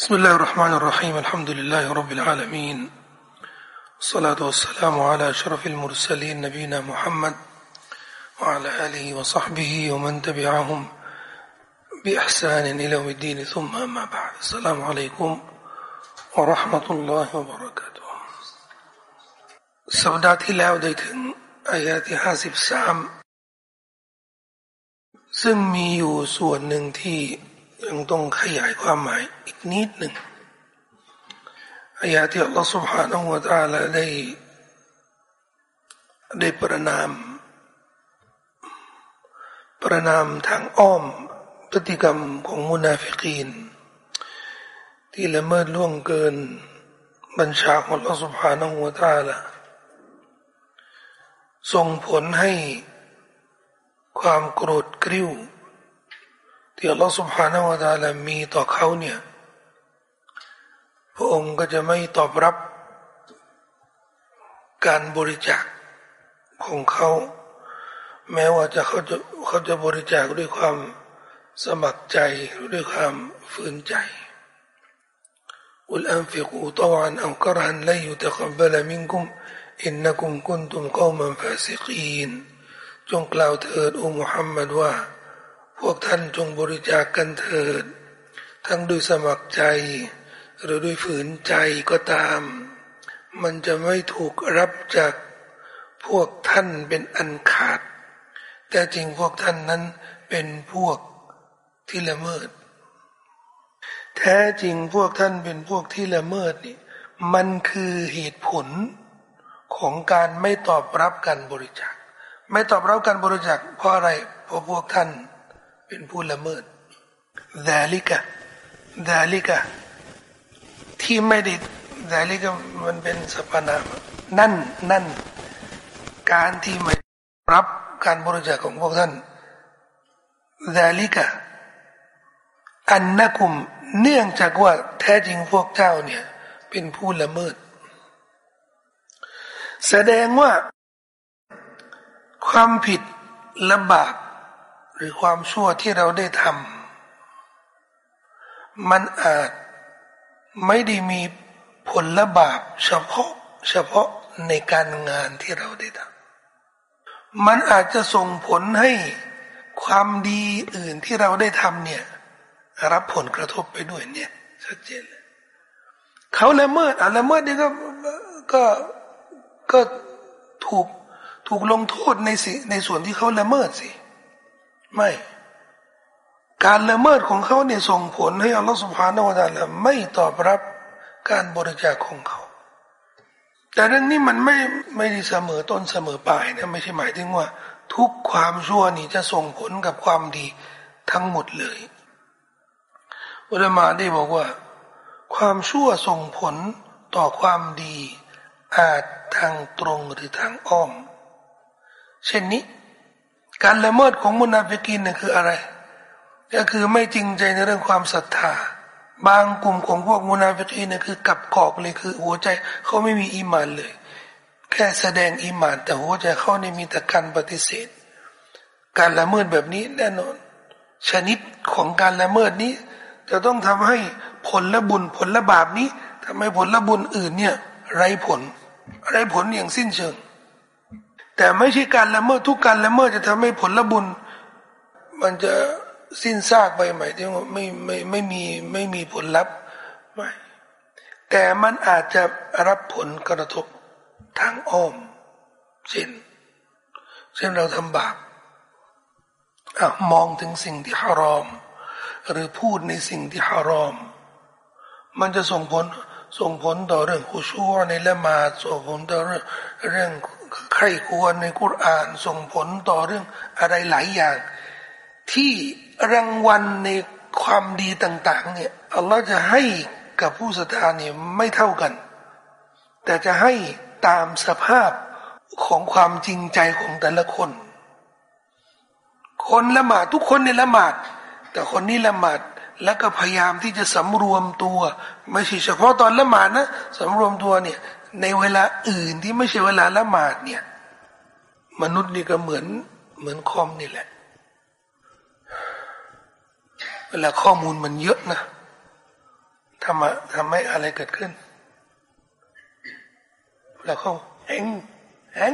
بسم الله الرحمن الرحيم الحمد لله رب العالمين الصلاة والسلام على أشرف المرسلين نبينا محمد وعلى آله وصحبه ومن تبعهم بإحسان إلى يوم الدين ثم أما بعد السلام عليكم ورحمة الله وبركاته สัปดาห์ที่แล้วได้ถึงอายะที่ห้าสิบสามซึ่งมีอยู่ส่วนหนึ่งที่ ยังต้องขยายความหมายอีกนิดหนึ่งอายะที่อัลลอฮฺ سبحانه และ تعالى ได้ได้ประนาม ประนามทางอ้อมพฤติกรรมของมุนาฟิกีน ที่ละเมิดล่วงเกินบัญชาของอัลลอฮฺ سبحانه และ تعالى ส่งผลให้ความโกรธกริ้ว ที่อัลลอฮฺ سبحانه และ تعالى มีต่อเขาเนี่ยพระองค์ก็จะไม่ตอบรับการบริจาคของเขา แม้ว่าจะเขาจะเขาจะบริจาคด้วยความสมัครใจหรือด้วยความฝืนใจอุลอันฟิกูตวันอัลกรหันลยุตะคับบลมิงกุมอินนักุมกุนตุมกอมันฟาสิกีนจงกล่าวเถิดอุมุฮัมมัดว่า พวกท่านจงบริจาคกันเถิด ทั้งด้วยสมัครใจ หรือด้วยฝืนใจก็ตาม มันจะไม่ถูกรับจากพวกท่านเป็นอันขาด แต่จริงพวกท่านนั้นเป็นพวกที่ละเมิด แท้จริงพวกท่านเป็นพวกที่ละเมิดนี่มันคือเหตุผลของการไม่ตอบรับการบริจาค ไม่ตอบรับการบริจาคเพราะอะไรเพราะพวกท่าน เป็นผู้ละเมิดดาลิกะดาลิกะที่ไม่ได้ดาลิกะมันเป็นสรรพนามนั่นนั่นการที่ไม่รับการบริจาคของพวกท่านดาลิกะอันนักุมเนื่องจากว่าแท้จริงพวกเจ้าเนี่ย เป็นผู้ละเมิด แสดงว่าความผิดและบาป รือความชั่วที่เราได้ทำมันอาจไม่ได้มีผลละบาปเฉพาะเฉพาะในการงานที่เราได้ทำมันอาจจะส่งผลให้ความดีอื่นที่เราได้ทำเนี่ยรับผลกระทบไปด้วยเนี่ยชัดเจนเลยเขาละเมิดอะละเมิดนี่ก็ก็ก็ถูกถูกลงโทษในสิในส่วนที่เขาละเมิดสิ ไม่ การละเมิดของเขาเนี่ยส่งผลให้อัลลอฮฺสุบฮานาวะตาละไม่ตอบรับการบริจาคของเขา แต่เรื่องนี้มันไม่ไม่ได้เสมอต้นเสมอปลายนะไม่ใช่หมายถึงว่า ทุกความชั่วนี่จะส่งผลกับความดีทั้งหมดเลยอุลามาได้บอกว่า ความชั่วส่งผลต่อความดีอาจทางตรงหรือทางอ้อม เช่นนี้ การละเมิดของมุนาฟิกินเนี่ยคืออะไร ก็คือไม่จริงใจในเรื่องความศรัทธา บางกลุ่มของพวกมุนาฟิกีนเนี่ยคือกลับกลอกเลยคือหัวใจเขาไม่มีอีมานเลย แค่แสดงอีมาน แต่หัวใจเขาเนี่ยมีแต่การปฏิเสธ การละเมิดแบบนี้แน่นอน ชนิดของการละเมิดนี้ จะต้องทำให้ผลละบุญผลละบาปนี้ทำให้ผลละบุญอื่นเนี่ยไร้ผลไร้ผลอย่างสิ้นเชิง แต่ไม่ใช่การละเมิดทุกการละเมิดจะทำให้ผลบุญ มันจะสิ้นซากไปไหมายถึงว่าไม่ไม่ไม่มีไม่มีผลลัพธ์ไม่แต่มันอาจจะรับผลกระทบทางอ้อมเช่นเช่นเราทำบาปมองถึงสิ่งที่ฮารอม หรือพูดในสิ่งที่ฮารอม มันจะส่งผลส่งผลต่อเรื่องคุชัวในละมาส่งผลต่อเรื่องเรื่อง ใครควรในกุรอานส่งผลต่อเรื่องอะไรหลายอย่าง ที่รางวัลในความดีต่าง ๆ เนี่ยอัลลอฮ์จะให้กับผู้ศรัทธาเนี่ยไม่เท่ากัน แต่จะให้ตามสภาพของความจริงใจของแต่ละคน คนละหมาดทุกคนในละหมาด แต่คนนี้ละหมาดแล้วก็พยายามที่จะสำรวมตัว ไม่ใช่เฉพาะตอนละหมาดนะสำรวมตัวเนี่ย ในเวลาอื่นที่ไม่ใช่เวลาละหมาดเนี่ย มนุษย์นี่ก็เหมือนเหมือนคอมนี่แหละ เวลาข้อมูลมันเยอะนะทำทำให้อะไรเกิดขึ้น แล้วเขาแหงแหง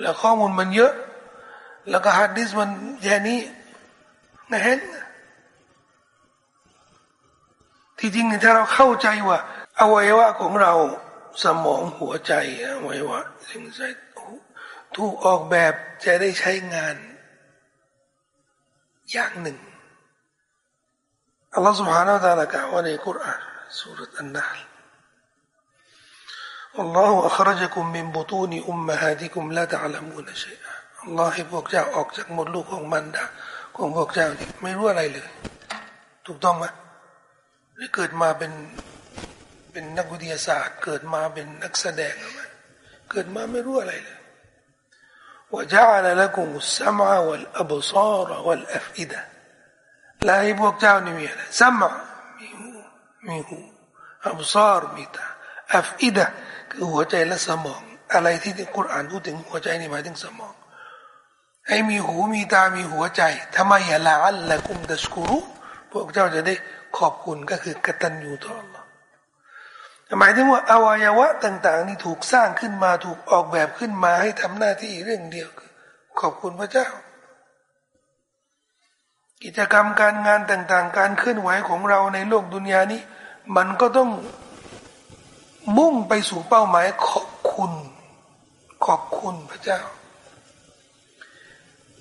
แล้วข้อมูลมันเยอะ แล้วก็ฮัดดิสมันแค่นี้นะแหงที่จริงถ้าเราเข้าใจว่า อวัยวะของเราสมองหัวใจอวัยวะสิ่งใจถูกออกแบบจะได้ใช้งาน อย่างหนึ่งอัลลอฮฺ سبحانه และ تعالى กล่าวว่าในคุรานสุรอันนัล والله أخرجكم من بطون أمهاتكم لا تعلمون شيئا อัลลอฮ์ให้พวกเจ้าออกจากมดลูกของมันดาของพวกเจ้านี่ไม่รู้อะไรเลย ถูกต้องไหมหรือเกิดมาเป็น เป็นนักวิทยาศาสตร์ เกิดมาเป็นนักแสดง เกิดมาไม่รู้อะไรเลยว่าจะอะไรละกุมุสมาวัลอับซาร์วัลอัฟอิดะและให้พวกเจ้านี่มีอะไรสมามีหูมีหูอับซาร์มีตาอัฟอิดะคือหัวใจและสมอง อะไรที่คุรานพูดถึงหัวใจนี่หมายถึงสมองให้มีหูมีตามีหัวใจทำไมอย่าละอัลละกุมดัชกุรุพวกเจ้าจะได้ขอบคุณก็คือกตัญญูต่อ Allah หมายถึงว่าอวัยวะต่าง ๆ นี่ถูกสร้างขึ้นมาถูกออกแบบขึ้นมาให้ทำหน้าที่เรื่องเดียวคือขอบคุณพระเจ้า กิจกรรมการงานต่าง ๆ การเคลื่อนไหวของเราในโลกดุนยานี้ มันก็ต้องมุ่งไปสู่เป้าหมายขอบคุณ ขอบคุณพระเจ้า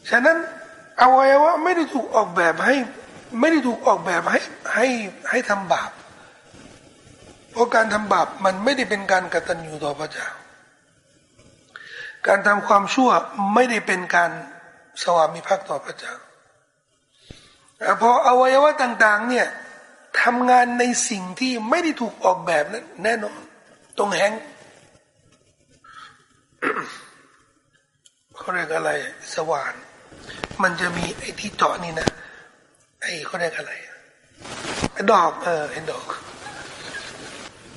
ฉะนั้นอวัยวะไม่ได้ถูกออกแบบให้ ไม่ได้ถูกออกแบบให้ให้ให้ทำบาป เพราะการทำบาปมันไม่ได้เป็นการกตัญญูต่อพระเจ้า การทำความชั่วไม่ได้เป็นการสวามิภักดิ์ต่อพระเจ้าพออวัยวะต่าง ๆ เนี่ยทำงานในสิ่งที่ไม่ได้ถูกออกแบบนั้นแน่นอนตรงแหงเขาเรียกอะไรสว่าน มันจะมีไอ้ที่เจาะนี่นะไอ้เขาเรียกอะไรดอกเออไอ้ดอก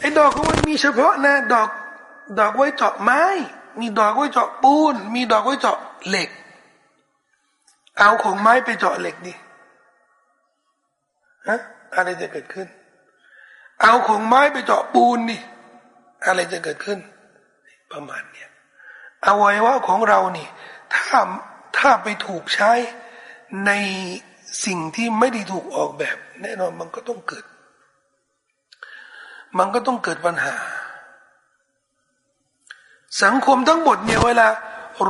ไอ้ดอกของมันมีเฉพาะนะดอก ดอกไว้เจาะไม้ มีดอกไว้เจาะปูน มีดอกไว้เจาะเหล็ก เอาของไม้ไปเจาะเหล็กดิฮะอะไรจะเกิดขึ้น เอาของไม้ไปเจาะปูนดิอะไรจะเกิดขึ้น ประมาณเนี้ยอวัยวะของเรานี่ ถ้าถ้าไปถูกใช้ในสิ่งที่ไม่ได้ถูกออกแบบ แน่นอนมันก็ต้องเกิด มันก็ต้องเกิดปัญหา สังคมทั้งหมดเนี่ยเวลา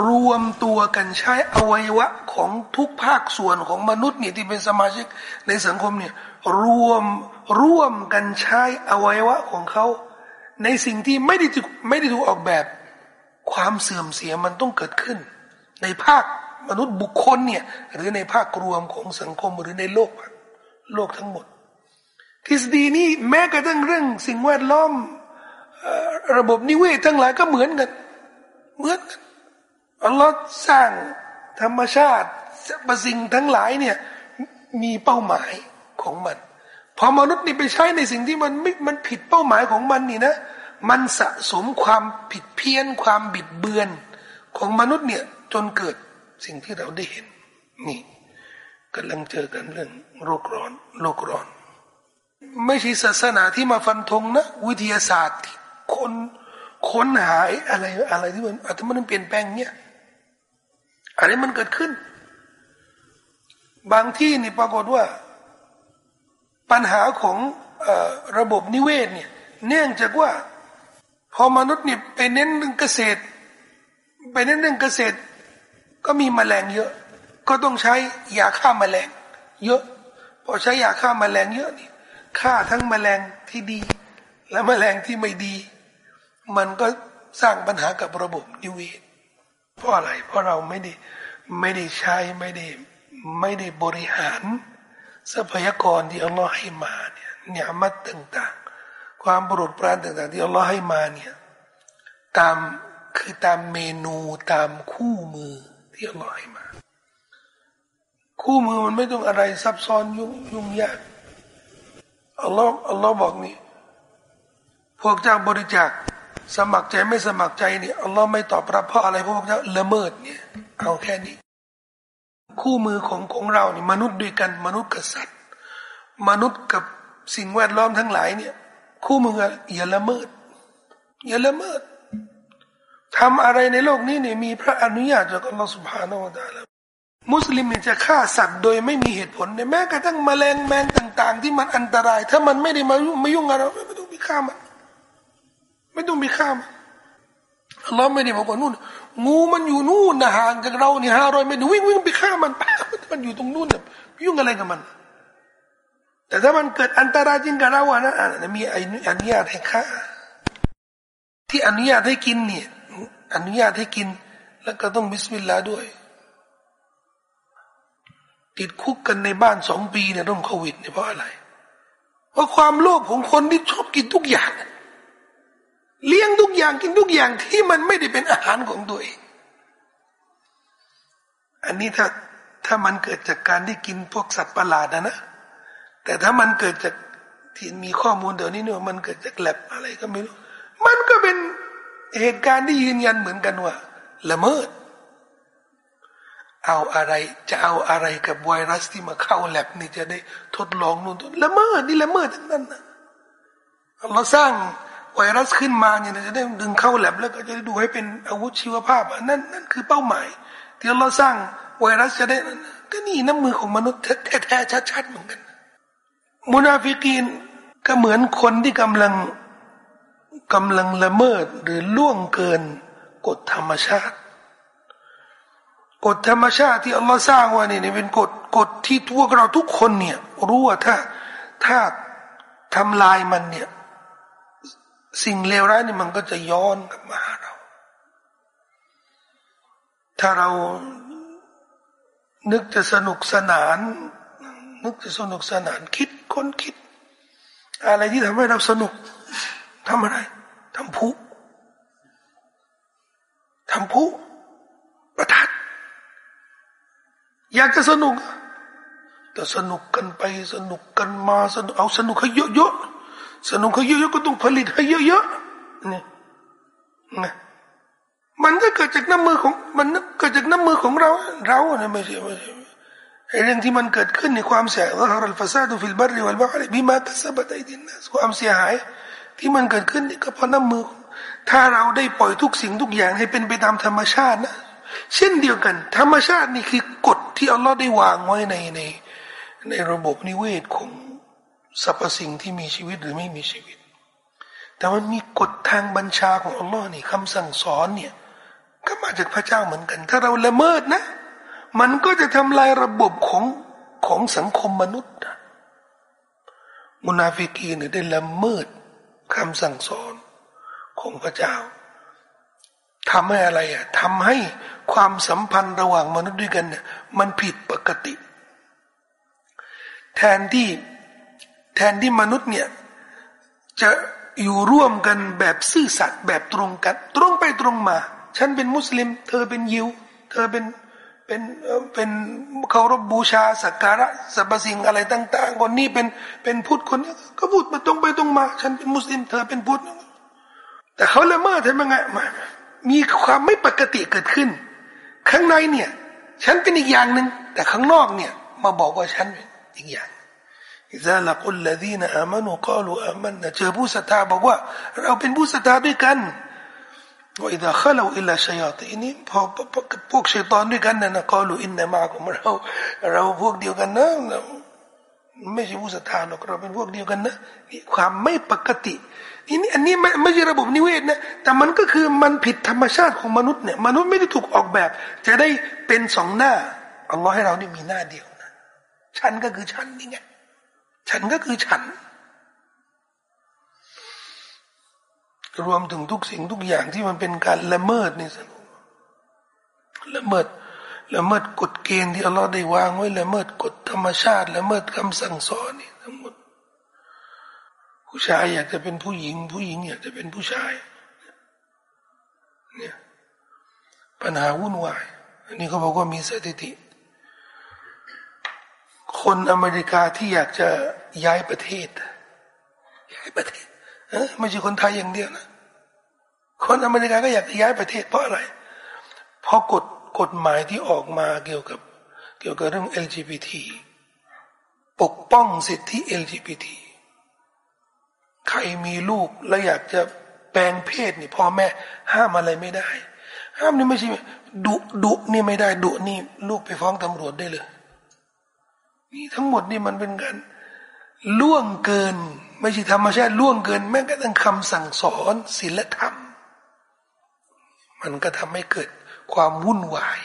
รวมตัวกันใช้อวัยวะของทุกภาคส่วนของมนุษย์เนี่ยที่เป็นสมาชิกในสังคมเนี่ยรวมร่วมกันใช้อวัยวะของเขา ในสิ่งที่ไม่ได้ไม่ได้ถูกออกแบบ ความเสื่อมเสียมันต้องเกิดขึ้น ในภาคมนุษย์บุคคลเนี่ยหรือในภาครวมของสังคมหรือในโลก โลกทั้งหมด ทฤษฎีนี้แม้กระทั่งเรื่อง สิ่งแวดล้อมระบบนิเวศทั้งหลายก็เหมือนกัน เหมือนกันอัลลอฮ์สร้างธรรมชาติสรรพสิ่งทั้งหลายเนี่ยมีเป้าหมายของมัน พอมนุษย์นี่ไปใช้ในสิ่งที่มันไม่มันผิดเป้าหมายของมันนี่นะ มันสะสมความผิดเพี้ยนความบิดเบือนของมนุษย์เนี่ยจนเกิดสิ่งที่เราได้เห็น นี่กำลังเจอกันเรื่องโรคร้อนโลกร้อน ไม่ใช่ศาสนาที่มาฟันธงนะวิทยาศาสตร์ที่คนค้นหาอะไรอะไรที่มันอาจจะมันเปลี่ยนแปลงเนี่ยอะไรมันเกิดขึ้น บางที่นี่ปรากฏว่า ปัญหาของอระบบนิเวศเนี่ย เนื่องจากว่า พอมนุษย์เนี่ยไปเน้นเรื่องเกษตร ไปเน้นเรื่องเกษตร ก็มีแมลงเยอะ ก็ต้องใช้ยาฆ่าแมลง เยอะ พอใช้ยาฆ่าแมลงเยอะนี่ ฆ่าทั้งแมลงที่ดี และแมลงที่ไม่ดี มันก็สร้างปัญหากับระบบนิเวศเพราะอะไร เพราะเราไม่ได้ไม่ได้ใช้ไม่ได้ไม่ได้บริหาร ทรัพยากรที่อัลลอฮ์ให้มาเนี่ยเนี่ยมัดต่างๆ ความโปรดปรานต่างๆ ที่อัลลอฮ์ให้มาเนี่ยตามคือตามเมนูตามคู่มือที่อัลลอฮ์ให้มา คู่มือมันไม่ต้องอะไรซับซ้อนยุ่งยุ่งยาก อัลลอฮ์อัลลอฮ์บอกนี่พวกเจ้าบริจาคสมัครใจไม่สมัครใจนี่อัลลอฮ์ไม่ตอบรับเพราะอะไรพวกเจ้าละเมิดเนี่ยเอาแค่นี้ คู่มือของของเราเนี่ยมนุษย์ด้วยกันมนุษย์กับสัตว์ มนุษย์กับสิ่งแวดล้อมทั้งหลายเนี่ยคู่มืออย่าละเมิด อย่าละเมิดทำอะไรในโลกนี้เนี่ยมีพระอนุญาตจากอัลลอฮฺสุบฮานาอัลลอฮฺ มุสลิมเนี่ยจะฆ่าสัตว์โดยไม่มีเหตุผลเนี่ยแม้กระทั่งแมลงแมงต่าง ๆ ที่มันอันตราย ถ้ามันไม่ได้มายุ่งไม่ยุ่งกับเราไม่ต้องไปฆ่ามันไม่ต้องไปฆ่ามันเราไม่ได้บอกว่านู่น งูมันอยู่นู่นนะห่างจากเราเนี่ยห้าร้อยเมตรวิ่งวิ่งไปฆ่ามันมันอยู่ตรงนู่นเนี่ยยุ่งอะไรกับมัน แต่ถ้ามันเกิดอันตรายจริงกับเราอะนะมีอนุญาตให้ฆ่าที่อนุญาตให้กินเนี่ยอนุญาตให้กิน แล้วก็ต้องบิสมิลลาห์ด้วย ติดคุกกันในบ้านสองปีเนี่ยร่วมโควิดเนี่ยเพราะอะไร เพราะความโลภของคนที่ชอบกินทุกอย่าง เลี้ยงทุกอย่างกินทุกอย่างที่มันไม่ได้เป็นอาหารของตัวเอง อันนี้ถ้าถ้ามันเกิดจากการที่กินพวกสัตว์ประหลาดนะนะ แต่ถ้ามันเกิดจากที่มีข้อมูลเดี๋ยวนี้เนี่ยมันเกิดจากแลบอะไรก็ไม่รู้ มันก็เป็นเหตุการณ์ที่ยืนยันเหมือนกันว่าละเมิด เอาอะไรจะเอาอะไรกับไวรัสที่มาเข้าแลบนี่จะได้ทดลองนู่นละเมิดนี่ละเมิดทั้งนั้นนะเราสร้างไวรัสขึ้นมาเนี่ยจะได้ดึงเข้าแลบแล้วก็จะได้ดูให้เป็นอาวุธชีวภาพนั่นนั่นคือเป้าหมาย ที่เราสร้างไวรัสจะได้ก็นี่น้ำมือของมนุษย์แท้ๆชัดๆเหมือนกันมุนาฟิกีนก็เหมือนคนที่กำลังกำลังละเมิดหรือล่วงเกินกฎธรรมชาติ กฎธรรมชาติที่อัลลอฮ์สร้างไว้เนี่ยเป็นกฎกฎที่พวกเราทุกคนเนี่ย รู้ว่าถ้าถ้าทำลายมันเนี่ย สิ่งเลวร้ายนี่มันก็จะย้อนกลับมาหาเรา ถ้าเรานึกจะสนุกสนาน นึกจะสนุกสนานคิดค้นคิด อะไรที่ทำให้เราสนุกทำอะไรทำผู้ทำผู้ อยากจะสนุกแต่สนุกกันไปสนุกกันมาสนุกเอาสนุกให้เยอะๆสนุกให้เยอะๆก็ต้องผลิตให้เยอะๆนี่นะมันก็เกิดจากน้ำมือของมันเกิดจากน้ำมือของเรา เราเนี่ยไม่ใช่ไม่ใช่เรื่องที่มันเกิดขึ้นในความเสียหายอัลฟาซาดุฟิลบาริวัลบาริบิมาตัสบัตไอดินนัสความเสียหาย ที่มันเกิดขึ้นนี่ก็เพราะน้ำมือ ถ้าเราได้ปล่อยทุกสิ่งทุกอย่างให้เป็นไปตามธรรมชาตินะ เช่นเดียวกัน ธรรมชาตินี่คือกฎที่อัลลอฮ์ได้วางไว้ในในในระบบนิเวศของสรรพสิ่งที่มีชีวิตหรือไม่มีชีวิต แต่มันมีกฎทางบัญชาของอัลลอฮ์นี่คำสั่งสอนเนี่ยก็มาจากพระเจ้าเหมือนกัน ถ้าเราละเมิดนะ มันก็จะทำลายระบบของของสังคมมนุษย์มุนาฟิกีเนี่ยได้ละเมิดคำสั่งสอนของพระเจ้า ทำให้อะไรอะทำให้ความสัมพันธ์ระหว่างมนุษย์ด้วยกันเนี่ยมันผิดปกติ แทนที่แทนที่มนุษย์เนี่ยจะอยู่ร่วมกันแบบซื่อสัตย์แบบตรงกัน ตรงไปตรงมา ฉันเป็นมุสลิม เธอเป็นยิว เธอเป็นเป็นเป็นเคารพบูชาสักการะสรรพสิ่งอะไรต่าง ๆ คนนี้เป็นเป็นพุทธคนนี้ก็พูดมาตรงไปตรงมา ฉันเป็นมุสลิม เธอเป็นพุทธแต่เขาละเมิดทำยังไง มีความไม่ปกติเกิดขึ้น ข้างในเนี่ย ฉันเป็นอีกอย่างหนึ่งแต่ข้างนอกเนี่ย มาบอกว่าฉันอีกอย่างอิซาละกุลลดีนอามานุกาลูอามันเจอผู้ศรัทธาบอกว่า เราเป็นผู้ศรัทธาด้วยกันว่าอิดะข้าเราอิลาชัยตีนี้พอพวกชัยตอนด้วยกันนะนะกาลูอินนามาของเรา เราพวกเดียวกันนะไม่ใช่ผู้ศรัทธาหรอกเราเป็นพวกเดียวกันนะความไม่ปกติ นี่อันนี้ไม่ไม่ใช่ระบบนิเวศนะแต่มันก็คือมันผิดธรรมชาติของมนุษย์เนี่ยมนุษย์ไม่ได้ถูกออกแบบ จะได้เป็นสองหน้าอัลลอฮ์ให้เรานี่มีหน้าเดียวนะฉันก็คือฉันนี่ไงฉันก็คือฉัน รวมถึงทุกสิ่งทุกอย่างที่มันเป็นการละเมิดนี่สิละเมิดละเมิดกฎเกณฑ์ที่อัลลอฮ์ได้วางไว้ละเมิดกฎธรรมชาติละเมิดคำสั่งสอนนี่ ผู้ชายอยากจะเป็นผู้หญิง ผู้หญิงอยากจะเป็นผู้ชาย เนี่ยปัญหาวุ่นวายอันนี้เขาบอกว่ามีสถิติ คนอเมริกาที่อยากจะย้ายประเทศย้ายประเทศเไม่ใช่คนไทยอย่างเดียวนะคนอเมริกาก็อยากจะย้ายประเทศเพราะอะไร เพราะกฎกฎหมายที่ออกมาเกี่ยวกับ เกี่ยวกับเรื่อง LGBT ปกป้องสิทธิ LGBT ใครมีลูกแล้วอยากจะแปลงเพศนี่พ่อแม่ ห้ามอะไรไม่ได้ ห้ามนี่ไม่ใช่ดุดุนี่ไม่ได้ดุนี่ ลูกไปฟ้องตำรวจได้เลย นี่ทั้งหมดนี่มันเป็นการล่วงเกิน ไม่ใช่ธรรมชาติล่วงเกิน แม้กระทั่งคำสั่งสอนศีลธรรม มันก็ทำให้เกิดความวุ่นวาย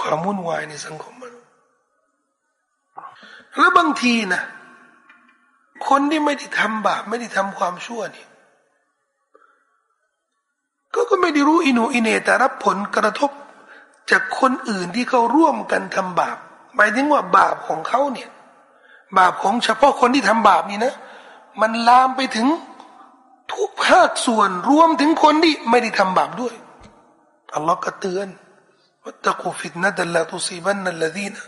ความวุ่นวายในสังคมมันแล้วบางทีนะ คนที่ไม่ได้ทำบาปไม่ได้ทำความชั่วนี่ก็ก็ไม่ได้รู้อินูอิเนแต่รับผลกระทบจากคนอื่นที่เขาร่วมกันทำบาปหมายถึงว่าบาปของเขาเนี่ย บาปของเฉพาะคนที่ทำบาปนี่นะ มันลามไปถึงทุกภาคส่วนรวมถึงคนที่ไม่ได้ทำบาปด้วยอัลลอฮ์ก็เตือนวัตกุฟิตนะดัลลาตุซีบันนัลลดีนะ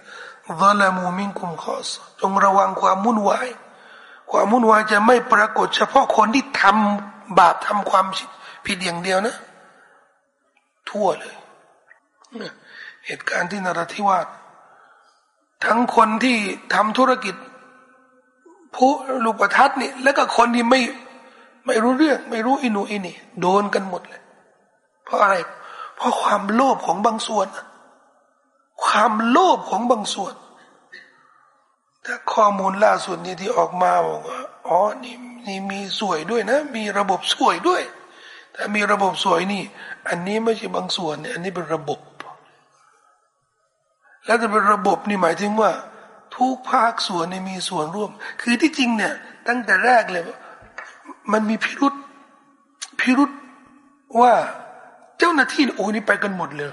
ซาลามูมินคุมขอสจงระวังความมุ่นวาย ความมุ่นวายจะไม่ปรากฏเฉพาะคนที่ทำบาปทำความผิดอย่างเดียวนะ ทั่วเลย เหตุการณ์ที่นราธิวาสทั้งคนที่ทำธุรกิจผู้ลูกประทัดนี่แล้วก็คนที่ไม่ไม่รู้เรื่อง ไม่รู้อินูอินี่โดนกันหมดเลย เพราะอะไร เพราะความโลภของบางส่วน ความโลภของบางส่วน ถ้าข้อมูลล่าสุดนี้ที่ออกมาบอกว่าอ๋อนี่นี่มีสวยด้วยนะ มีระบบสวยด้วย ถ้ามีระบบสวยนี่ อันนี้ไม่ใช่บางส่วนเนี่ยอันนี้เป็นระบบ แล้วจะเป็นระบบนี่หมายถึงว่า ทุกภาคส่วนนี่มีส่วนร่วม คือที่จริงเนี่ย ตั้งแต่แรกเลยมันมีพิรุษพิรุษว่าเจ้าหน้าที่โอ้นี่ไปกันหมดเลย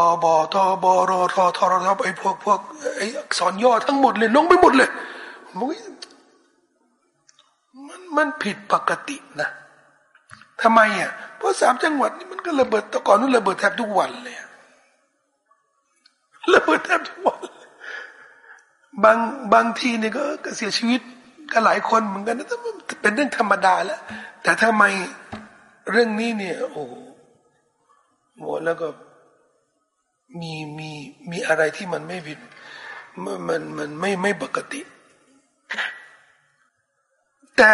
อบอทอบอรอทอทอรอทอไอพวกพวกไออักษรย่อทั้งหมดเลยลงไปหมดเลยมันมันผิดปกตินะทำไมอะเพราะสามจังหวัดนี่มันก็ระเบิดตะก่อนนู้นระเบิดแทบทุกวันเลยระเบิดแทบทุกวันบางบางทีนี่ก็เสียชีวิตก็หลายคนเหมือนกันนะเป็นเรื่องธรรมดาแล้ว แต่ทำไมเรื่องนี้เนี่ย โอ้โหแล้วก็ มีมีมีอะไรที่มันไม่ผิดมันมันมันไม่ไม่ปกติ แต่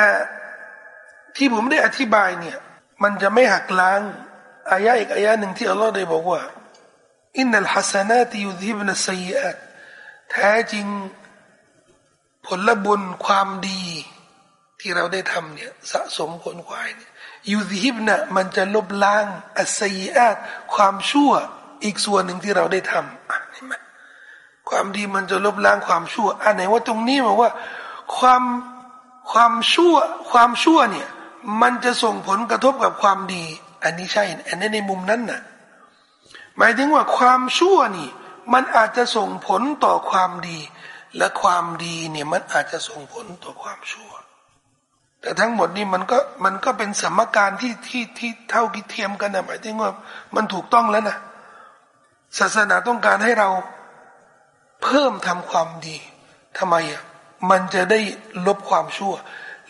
ที่ผมได้อธิบายเนี่ย มันจะไม่หักล้างอายะอีกอายะหนึ่งที่อัลลอฮ์ได้บอกว่าอินนัลฮัสนาติยุทิบนัสซีอะแท้จริงผลบุญความดี ที่เราได้ทำเนี่ยสะสมผลควายเนี่ยยูซิบนะมันจะลบล้างอัสยีอาตความชั่ว อีกส่วนหนึ่งที่เราได้ทำอะเห็นไหมความดีมันจะลบล้างความชั่วอันไหนว่าตรงนี้บอกว่า ความความชั่ว ความชั่วเนี่ย มันจะส่งผลกระทบกับความดี อันนี้ใช่ อันนี้ในมุมนั้นน่ะ หมายถึงว่าความชั่วนี่ มันอาจจะส่งผลต่อความดี และความดีเนี่ยมันอาจจะส่งผลต่อความชั่ว แต่ทั้งหมดนี่มันก็มันก็เป็นสมการที่ที่ที่เท่าที่เทียมกันนะหมายถึงว่ามันถูกต้องแล้วนะ ศาสนาต้องการให้เราเพิ่มทำความดีทำไมอะมันจะได้ลบความชั่ว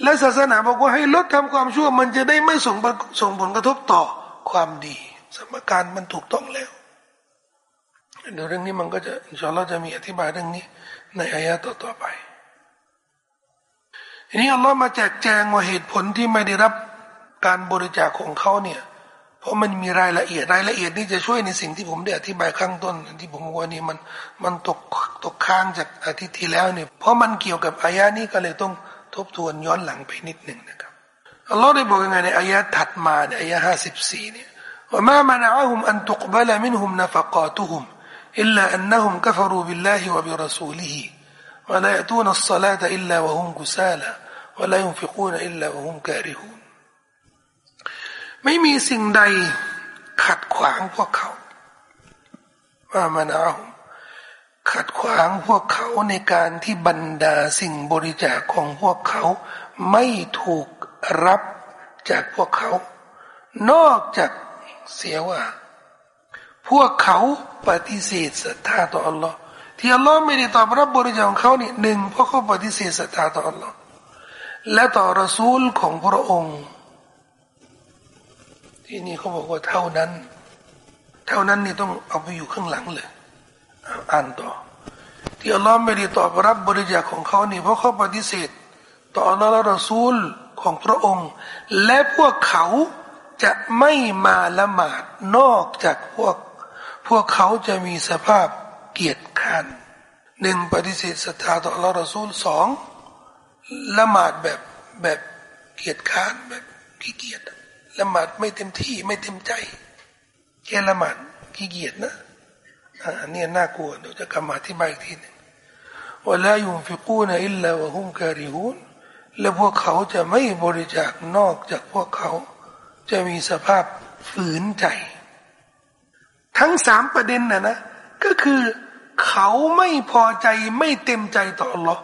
และศาสนาบอกว่าให้ลดทำความชั่ว มันจะได้ไม่ส่งส่งผลกระทบต่อความดี สมการมันถูกต้องแล้วเดี๋ยวเรื่องนี้มันก็จะอินชาอัลลอฮ์จะมีอธิบายเรื่องนี้ ในอายะต่อๆไปทีนี้อัลลอฮ์มาแจกแจงว่าเหตุผลที่ไม่ได้รับการบริจาคของเขาเนี่ย เพราะมันมีรายละเอียดรายละเอียดนี่จะช่วยในสิ่งที่ผมได้อธิบายข้างต้น ที่ผมว่านี่มันมันตกตกค้างจากอาทิตย์ที่แล้วเนี่ยเพราะมันเกี่ยวกับอายะนี้ก็เลยต้องทบทวนย้อนหลังไปนิดหนึ่งนะครับอัลลอฮ์ได้บอกยังไงในอายะถัดมาในอายะห้าสิบสี่เนี่ยว่า وما منعهم أن تقبل منهم نفقاتهم إلا أنهم كفروا بالله وبرسوله ولا يأتون الصلاة إلا وهم كسالى ولا ينفقون إلا وهم كارهون ไม่มีสิ่งใดขัดขวางพวกเขาว่ามานาหุขัดขวางพวกเขาในการที่บรรดาสิ่งบริจาคของพวกเขา ไม่ถูกรับจากพวกเขา นอกจากเสียว่า พวกเขาปฏิเสธศรัทธาต่ออัลลอฮ์ที่อัลลอฮ์ไม่ได้ตอบรับบริจาคของเขานี่หนึ่งเพราะเขาปฏิเสธศรัทธาต่ออัลลอฮ์และต่อรสูลของพระองค์ ที่นี่เขาบอกว่าเท่านั้น เท่านั้นนี่ต้องเอาไปอยู่ข้างหลังเลยอ่านต่อ ที่อัลลอฮ์ไม่ได้ตอบรับบริจาคของเขานี่เพราะเขาปฏิเสธ ต่ออัลลอฮ์ละซูลของพระองค์ และพวกเขาจะไม่มาละหมาดนอกจากพวก พวกเขาจะมีสภาพเกียรติขันหนึ่งปฏิเสธศรัทธาต่ออัลลอฮ์รซูลสองละหมาดแบบแบบเกียรติค้านแบบขี้เกียจ ละหมาดไม่เต็มที่ไม่เต็มใจ แค่ละหมาดขี้เกียจนะอันนี้น่ากลัวเดี๋ยวจะกลับมาที่ใบอีกทีนึงว่าลายุนฟิกูนอิลลาวะฮุมการิฮูนและพวกเขาจะไม่บริจาคนอกจากพวกเขาจะมีสภาพฝืนใจ ทั้งสามประเด็นน่ะนะ ก็คือเขาไม่พอใจไม่เต็มใจต่อ Allah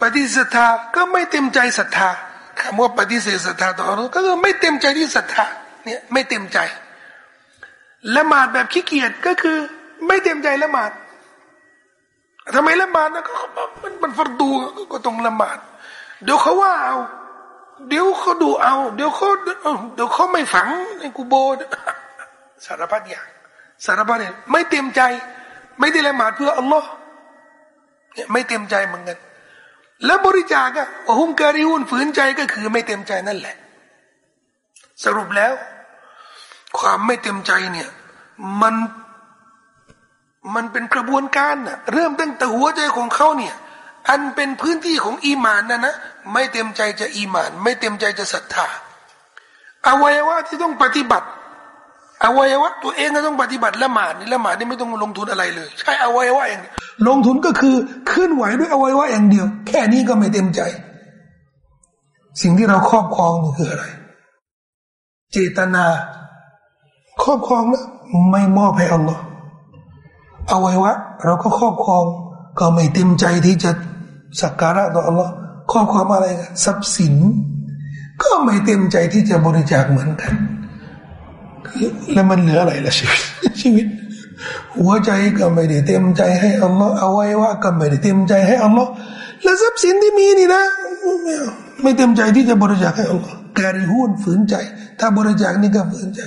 ปฏิสัทธาก็ไม่เต็มใจศรัทธา คำว่าปฏิเสธศรัทธาต่อ Allah ก็คือไม่เต็มใจที่ศรัทธาเนี่ยไม่เต็มใจละหมาดแบบขี้เกียจก็คือ ไม่เต็มใจละหมาดทำไมละหมาดนะก็มันมันฟัรดูก็ต้องละหมาด เดี๋ยวเขาว่าเอา เดี๋ยวเขาดูเอา เดี๋ยวเขาเดี๋ยวเขาไม่ฝังในกูโบสารพัดอย่างสารพัดเนี่ยไม่เต็มใจ ไม่ได้ละหมาดเพื่ออัลลอฮ์เนี่ยไม่เต็มใจเหมือนกัน แล้วบริจาคอะว่าฮุมการิวุนฝืนใจก็คือไม่เต็มใจนั่นแหละ สรุปแล้ว ความไม่เต็มใจเนี่ย มันมันเป็นกระบวนการนะเริ่มตั้งแต่หัวใจของเขาเนี่ย อันเป็นพื้นที่ของอีมานนะนะไม่เต็มใจจะอีมาน ไม่เต็มใจจะศรัทธาอวัยวะที่ต้องปฏิบัติ อวัยวะตัวเองก็ต้องปฏิบัติละหมาดนี่ละหมาดนี่ไม่ต้องลงทุนอะไรเลย ใช่อวัยวะเองลงทุนก็คือเคลื่อนไหวด้วยอวัยวะอย่างเดียว แค่นี้ก็ไม่เต็มใจ สิ่งที่เราครอบครองนี่คืออะไร เจตนา ครอบครองแล้วไม่มอบให้อัลลอฮ์อวัยวะเราก็ครอบครองก็ไม่เต็มใจที่จะสักการะต่ออัลลอฮ์ครอบครองอะไรกันทรัพย์สิน ก็ไม่เต็มใจที่จะบริจาคเหมือนกัน แล้วมันเหลืออะไรล่ะชีวิตชีวิต หัวใจก็ไม่ได้เต็มใจให้อัลลอฮ์เอาไว้ว่าก็ไม่ได้เต็มใจให้อัลลอฮ์และทรัพย์สินที่มีนี่นะ ไม่เต็มใจที่จะบริจาคให้อัลลอฮ์การิหุนฝืนใจ ถ้าบริจาคนี่ก็ฝืนใจ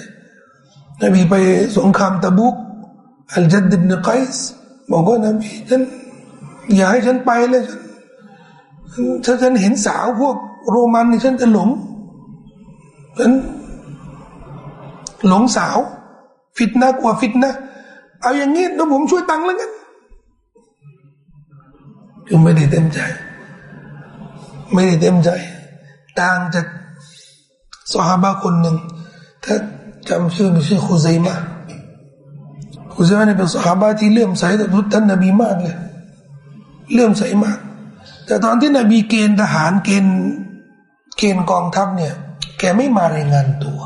นบีไปสงครามตะบุกอัลจัดดิบนไกส์บอกว่านบีฉันอย่าให้ฉันไปเลยฉันถ้าฉันเห็นสาวพวกโรมันนี่ฉันจะหลงฉัน หลงสาว ฟิตนะกว่าฟิตนะเอาอย่างนี้แล้วผมช่วยตังค์แล้วกันคือไม่ได้เต็มใจ ไม่ได้เต็มใจต่างจากสหบาคนหนึ่งถ้าจำชื่อไม่ใช่คุซัยมาคุซัยมาเนี่ยเป็นสหบาที่เลื่อมใสต่อท่านนบีมากเลยเลื่อมใสมาก แต่ตอนที่นบีเกณฑ์ทหารเกณฑ์เกณฑ์กองทัพเนี่ย แกไม่มารายงานตัว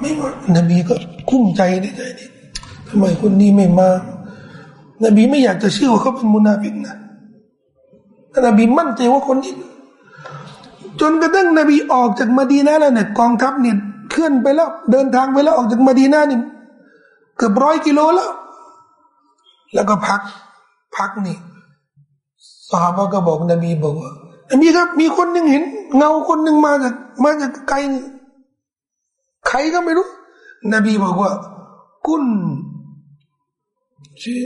ไม่ว่านบีก็กุ้มใจในใจนี่ทำไมคนนี้ไม่มา นบีไม่อยากจะเชื่อว่าเขาเป็นมุนาฟิกนะนบีมั่นใจว่าคนนี้ จนกระทั่งนบีออกจากมาดีนาแล้วเนี่ยกองทัพเนี่ยเคลื่อนไปแล้ว เดินทางไปแล้วออกจากมาดีนานี่เกือบร้อยกิโลแล้ว แล้วก็พักพักนี่สาบะก็บอกนบีบอกว่านบีครับ มีคนหนึ่งเห็น เงาคนหนึ่งมาจากมาจากไกล ใครก็ไม่รู้ นบีบอกว่า กุนชื่อ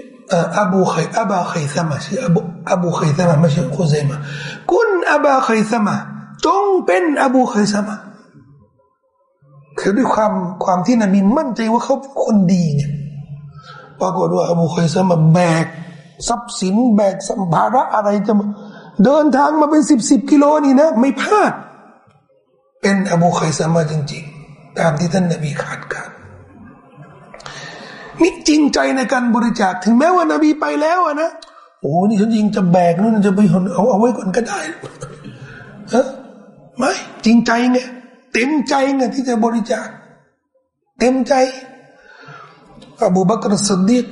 อับูไคอับาไคซามะชื่ออับูอับูไคซามะไม่ใช่คุเซมะกุนอับาไคซามะจงเป็นอบูไคซามะคือด้วยความความที่นบีมั่นใจว่าเขาเป็นคนดีเนี่ยปรากฏว่าอบูไคซามะแบกทรัพย์สินแบกสัมภาระอะไรจะเดินทางมาเป็นสิบสิบกิโลนี่นะ ไม่พลาด เป็นอบูไคซามะจริง ตามที่ท่านนบีขาดการนี่จริงใจในการบริจาคถึงแม้ว่านบีไปแล้วนะโอ้นี่ฉันจริงจะแบกนู่นจะไปเอาเอาไว้ก่อนก็ได้ฮะไม่จริงใจไงเต็มใจไงที่จะบริจาค เต็มใจอบูบักรสดีก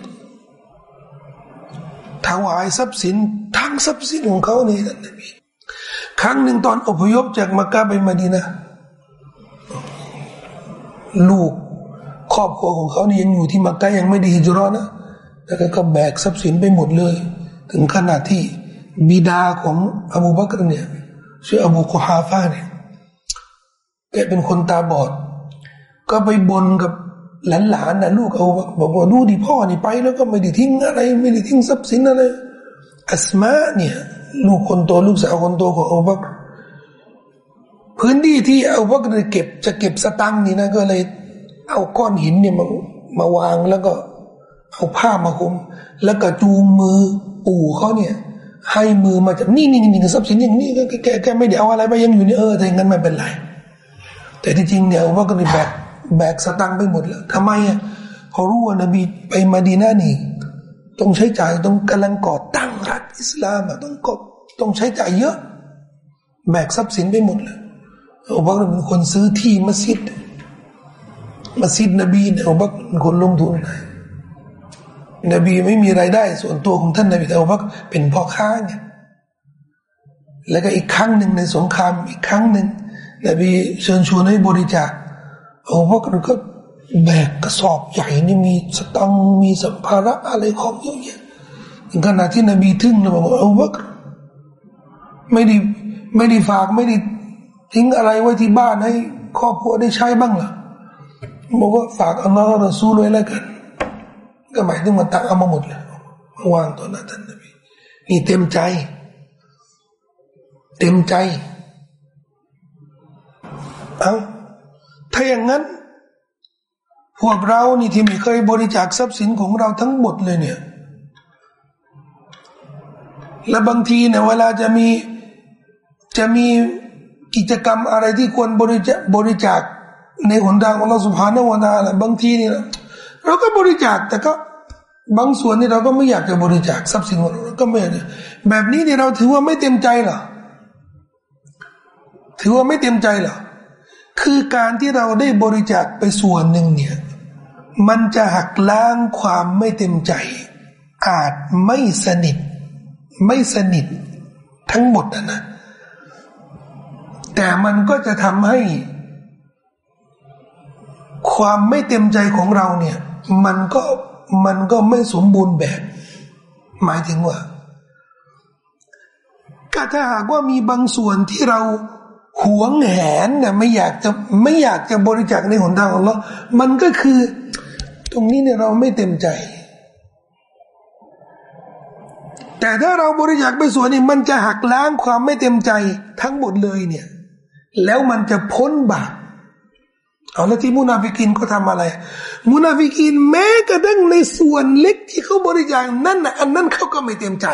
ถวายทรัพย์สินทั้งทรัพย์สินของเขานี่ท่านนบีครั้งหนึ่งตอนอพยพจากมักกะไปมาดีนะ ลูกครอบครัวของเขานี่ยังอยู่ที่มักกะยังไม่ได้ฮิจรอนะแล้วก็แบกทรัพย์สินไปหมดเลย ถึงขนาดที่บิดาของอบูบักรเนี่ยชื่ออบูกุฮาฟาเนี่ยแกเป็นคนตาบอด ก็ไปบนกับหลานๆนะลูกเอาบอกว่าดูดิพ่อนี่ไป แล้วก็ไม่ได้ทิ้งอะไร ไม่ได้ทิ้งทรัพย์สินอะไรอัสมาเนี่ยลูกคนโตลูกสาวคนโตของอูบัก พื้นที่ที่เอูบักเก็บจะเก็บสตังค์นี่นะก็เลย เอาก้อนหินเนี่ยมามาวางแล้วก็เอาผ้ามาคุม แล้วก็จูงมือปู่เขาเนี่ย ให้มือมาจากนี่นี่นี่ทรัพย์สินอย่างนี้แกแกไม่ได้เอาอะไรไปยังอยู่นี่เออแต่งั้นไม่เป็นไร แต่ที่จริงเนี่ยว่าก็เลยแบกแบกสตังค์ไปหมดแล้วทำไมอะเขารู้ว่านบีไปมาดีนานี่ต้องใช้จ่ายต้องกำลังก่อตั้งรัฐอิสลามอะต้องกดต้องใช้จ่ายเยอะ แบกทรัพย์สินไปหมดเลย อุบักเป็นคนซื้อที่มัสยิดมัสยิดนบีเนี่ยอุบักเป็นคนลงทุนนบีไม่มีรายได้ ส่วนตัวของท่านนบีแต่อุบักเป็นพ่อค้าไงแล้วก็อีกครั้งหนึ่งในสงครามอีกครั้งหนึ่งนบีเชิญชวนให้บริจาคอุบักก็แบกกระสอบใหญ่นี่มีสตังมีสัมภาระอะไรของเยอะแยะถึงขนาดที่นบีทึ่งเลยบอกว่าอาวักไม่ได้ไม่ได้ฝากไม่ได้ ทิ้งอะไรไว้ที่บ้านให้ครอบครัวได้ใช้บ้างล่ะบอกว่าฝากอัลลอฮฺรอซูลไว้แล้วกันก็หมายถึงมันตักเอามาหมดเลยวางต่อหน้าท่านนบีนี่เต็มใจ เต็มใจเอาถ้าอย่างนั้น พวกเรานี่ที่ไม่เคยบริจาคทรัพย์สินของเราทั้งหมดเลยเนี่ย และบางทีเนี่ยเวลาจะมีจะมี กิจกรรมอะไรที่ควรบริจาคบริจาคในหนทางของเราสุภาพนวนาแหละบางทีนี่ยเราก็บริจาคแต่ก็บางส่วนนี่เราก็ไม่อยากจะบริจาคทรัพย์สินของเราก็ไม่แบบนี้เนี่ยเราถือว่าไม่เต็มใจหรอถือว่าไม่เต็มใจหรอคือการที่เราได้บริจาคไปส่วนหนึ่งเนี่ย มันจะหักล้างความไม่เต็มใจ อาจไม่สนิท ไม่สนิท ทั้งหมดนะนะ แต่มันก็จะทำให้ ความไม่เต็มใจของเราเนี่ย มันก็มันก็ไม่สมบูรณ์แบบ หมายถึงว่าก็ถ้าหากว่ามีบางส่วนที่เราหวงแหนเนี่ยไม่อยากจะไม่อยากจะบริจาคในหนทางของเรามันก็คือ ตรงนี้เนี่ยเราไม่เต็มใจ แต่ถ้าเราบริจาคไปส่วนนี้มันจะหักล้างความไม่เต็มใจทั้งหมดเลยเนี่ย แล้วมันจะพ้นบาปเอาแล้วที่มุนาฟิกินเขาทำอะไร มุนาฟิกินแม้กระทั่งในส่วนเล็กที่เขาบริจาคนั่นนะอันนั้นเขาก็ไม่เต็มใจ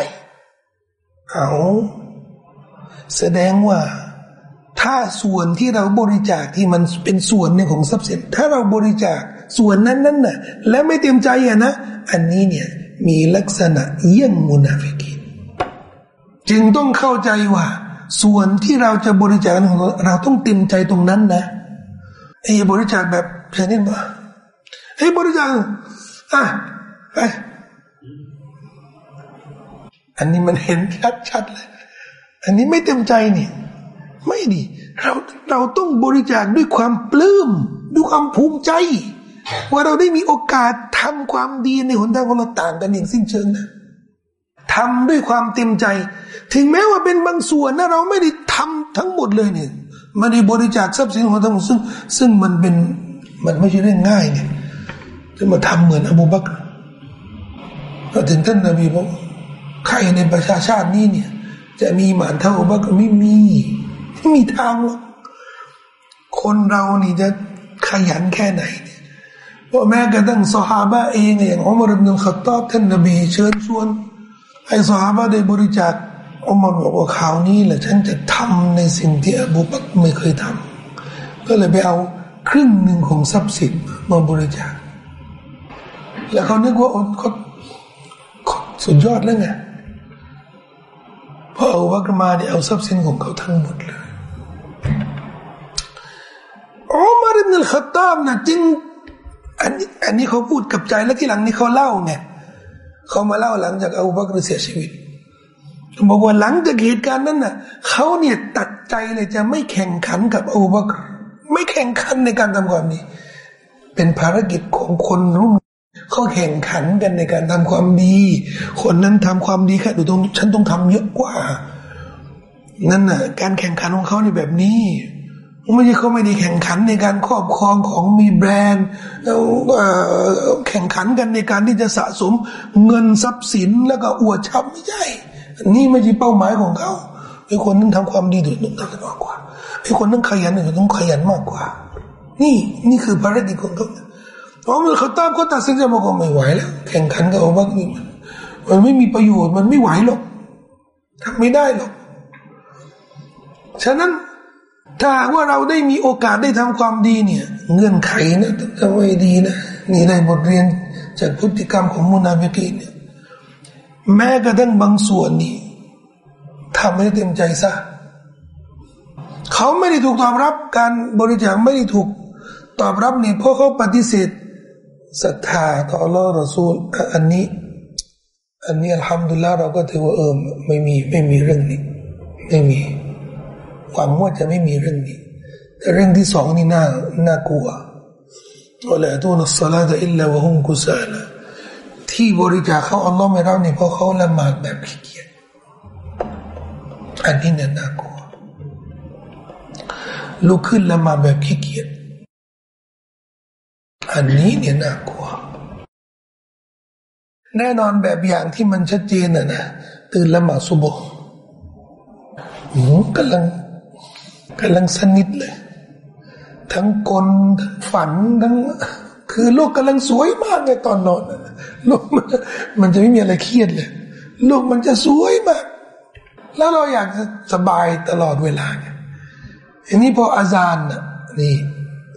เอาแสดงว่าถ้าส่วนที่เราบริจาคที่มันเป็นส่วนหนึ่งของทรัพย์สินถ้าเราบริจาคส่วนนั้นนั้นน่ะ และไม่เต็มใจอะนะ อันนี้เนี่ยมีลักษณะเยี่ยงมุนาฟิกีนจึงต้องเข้าใจว่า ส่วนที่เราจะบริจาคของเราเราต้องเต็มใจตรงนั้นนะไอ้บริจาคแบบชนิดว่าไอ้บริจาคอะไปอันนี้มันเห็นชัดๆเลย อันนี้ไม่เต็มใจนี่ไม่ดี เราเราต้องบริจาคด้วยความปลื้มด้วยความภูมิใจ ว่าเราได้มีโอกาสทำความดีในหนทางของเราต่างกันอย่างสิ้นเชิงนะ ทำด้วยความเต็มใจ ถึงแม้ว่าเป็นบางส่วนนะเราไม่ได้ทำทั้งหมดเลยเนี่ยไม่ได้บริจาคทรัพย์สินของทั้งหมดซึ่ง ซึ่งมันเป็นมันไม่ใช่เรื่องง่ายไงจะมาทำเหมือนอบูบักเราถึงท่านนบีบอกใครในประชาชาตินี้เนี่ย จะมีหมานเท่าอบูบักไม่มีไม่มีทางหรอกคนเรานี่จะขยันแค่ไหนเนี่ยเพราะแม้กระทั่งสหาบะเองอย่างอุมารอินุขัตตอบท่านนบีเชิญชวน ให้สหาบะได้บริจาคอุมารบอกว่าข่าวนี้แหละฉันจะทำในสิ่งที่อบูบักไม่เคยทำก็เลยไปเอาครึ่งหนึ่งของทรัพย์สินมาบริจาค แล้วเขานึกว่าเขาสุดยอดแล้วไงพอเอาวักมาเนี่ยเอาทรัพย์สินของเขาทั้งหมดเลยอุมารอิบนุลขัตตามนะจริงอันนี้อันนี้เขาพูดกับใจแล้วที่หลังนี้เขาเล่าไง เขามาเล่าหลังจากอูบักรเสียชีวิตบอกว่าหลังจากเหตุการณ์นั้นน่ะเขาเนี่ยตัดใจเลยจะไม่แข่งขันกับอูบักไม่แข่งขันในการทำความดี เป็นภารกิจของคนรุ่นเขาแข่งขันกันในการทำความดี คนนั้นทำความดีแค่ดูตรงฉันต้องทำเยอะกว่า นั่นน่ะ การแข่งขันของเขาในแบบนี้ ไม่ใช่เขาไม่ได้แข่งขันในการครอบครองของมีแบรนด์แข่งขันกันในการที่จะสะสมเงินทรัพย์สินแล้วก็อวดชับไม่ใช่นี่ไม่ใช่เป้าหมายของเขาไอ้คนนึงทำความดีต้องทำมากกว่าไอ้คนนึงขยันต้องขยันมากกว่า นี่นี่คือภารกิจของเขาเพราะมันเขาตามเขาตัดสินใจมาก็ไม่ไหวแล้ว แข่งขันกับอัลลอฮ์นี่มันไม่มีประโยชน์มันไม่ไหวหรอกทำไม่ได้หรอกฉะนั้น ถ้าว่าเราได้มีโอกาสได้ทำความดีเนี่ย เงื่อนไขนะต้องไว้ดีนะนี่ได้บทเรียนจากพฤติกรรมของมุนาฟิกีเนี่ยแม้กระทั่งบางส่วนนี่ทำไม่เต็มใจซะเขาไม่ได้ถูกตอบรับการบริจาคไม่ได้ถูกตอบรับนี่เพราะเขาปฏิเสธศรัทธาต่ออัลลอฮ์รอซูลอันนี้ อันนี้อัลฮัมดุลิลละเราก็ถือว่าเออไม่มีไม่มีเรื่องนี้ ไม่มี หวังว่าจะไม่มีเรื่องนี้ แต่เรื่องที่สองนี่น่าน่ากลัวอัลลอฮฺตูนัสลาตอิลลาวะฮุมกุซาลที่บริจาคเขาอัลลอฮ์ไม่รับนี่เพราะเขาละหมาดแบบขี้เกียจอันนี้เนี่ยน่ากลัวลุกขึ้นละหมาดแบบขี้เกียจอันนี้เนี่ยน่ากลัวแน่นอนแบบอย่างที่มันชัดเจนนะนะตื่นละหมาดซุบฮ์กำลัง กำลังสนิทเลย ทั้งกลทั้งฝันทั้ง คือโลกกำลังสวยมากในตอนนอนโลกมันมันจะไม่มีอะไรเครียดเลยโลกมันจะสวยมาก แล้วเราอยากจะสบายตลอดเวลาไงอันนี้พออาจารย์น่ะนี่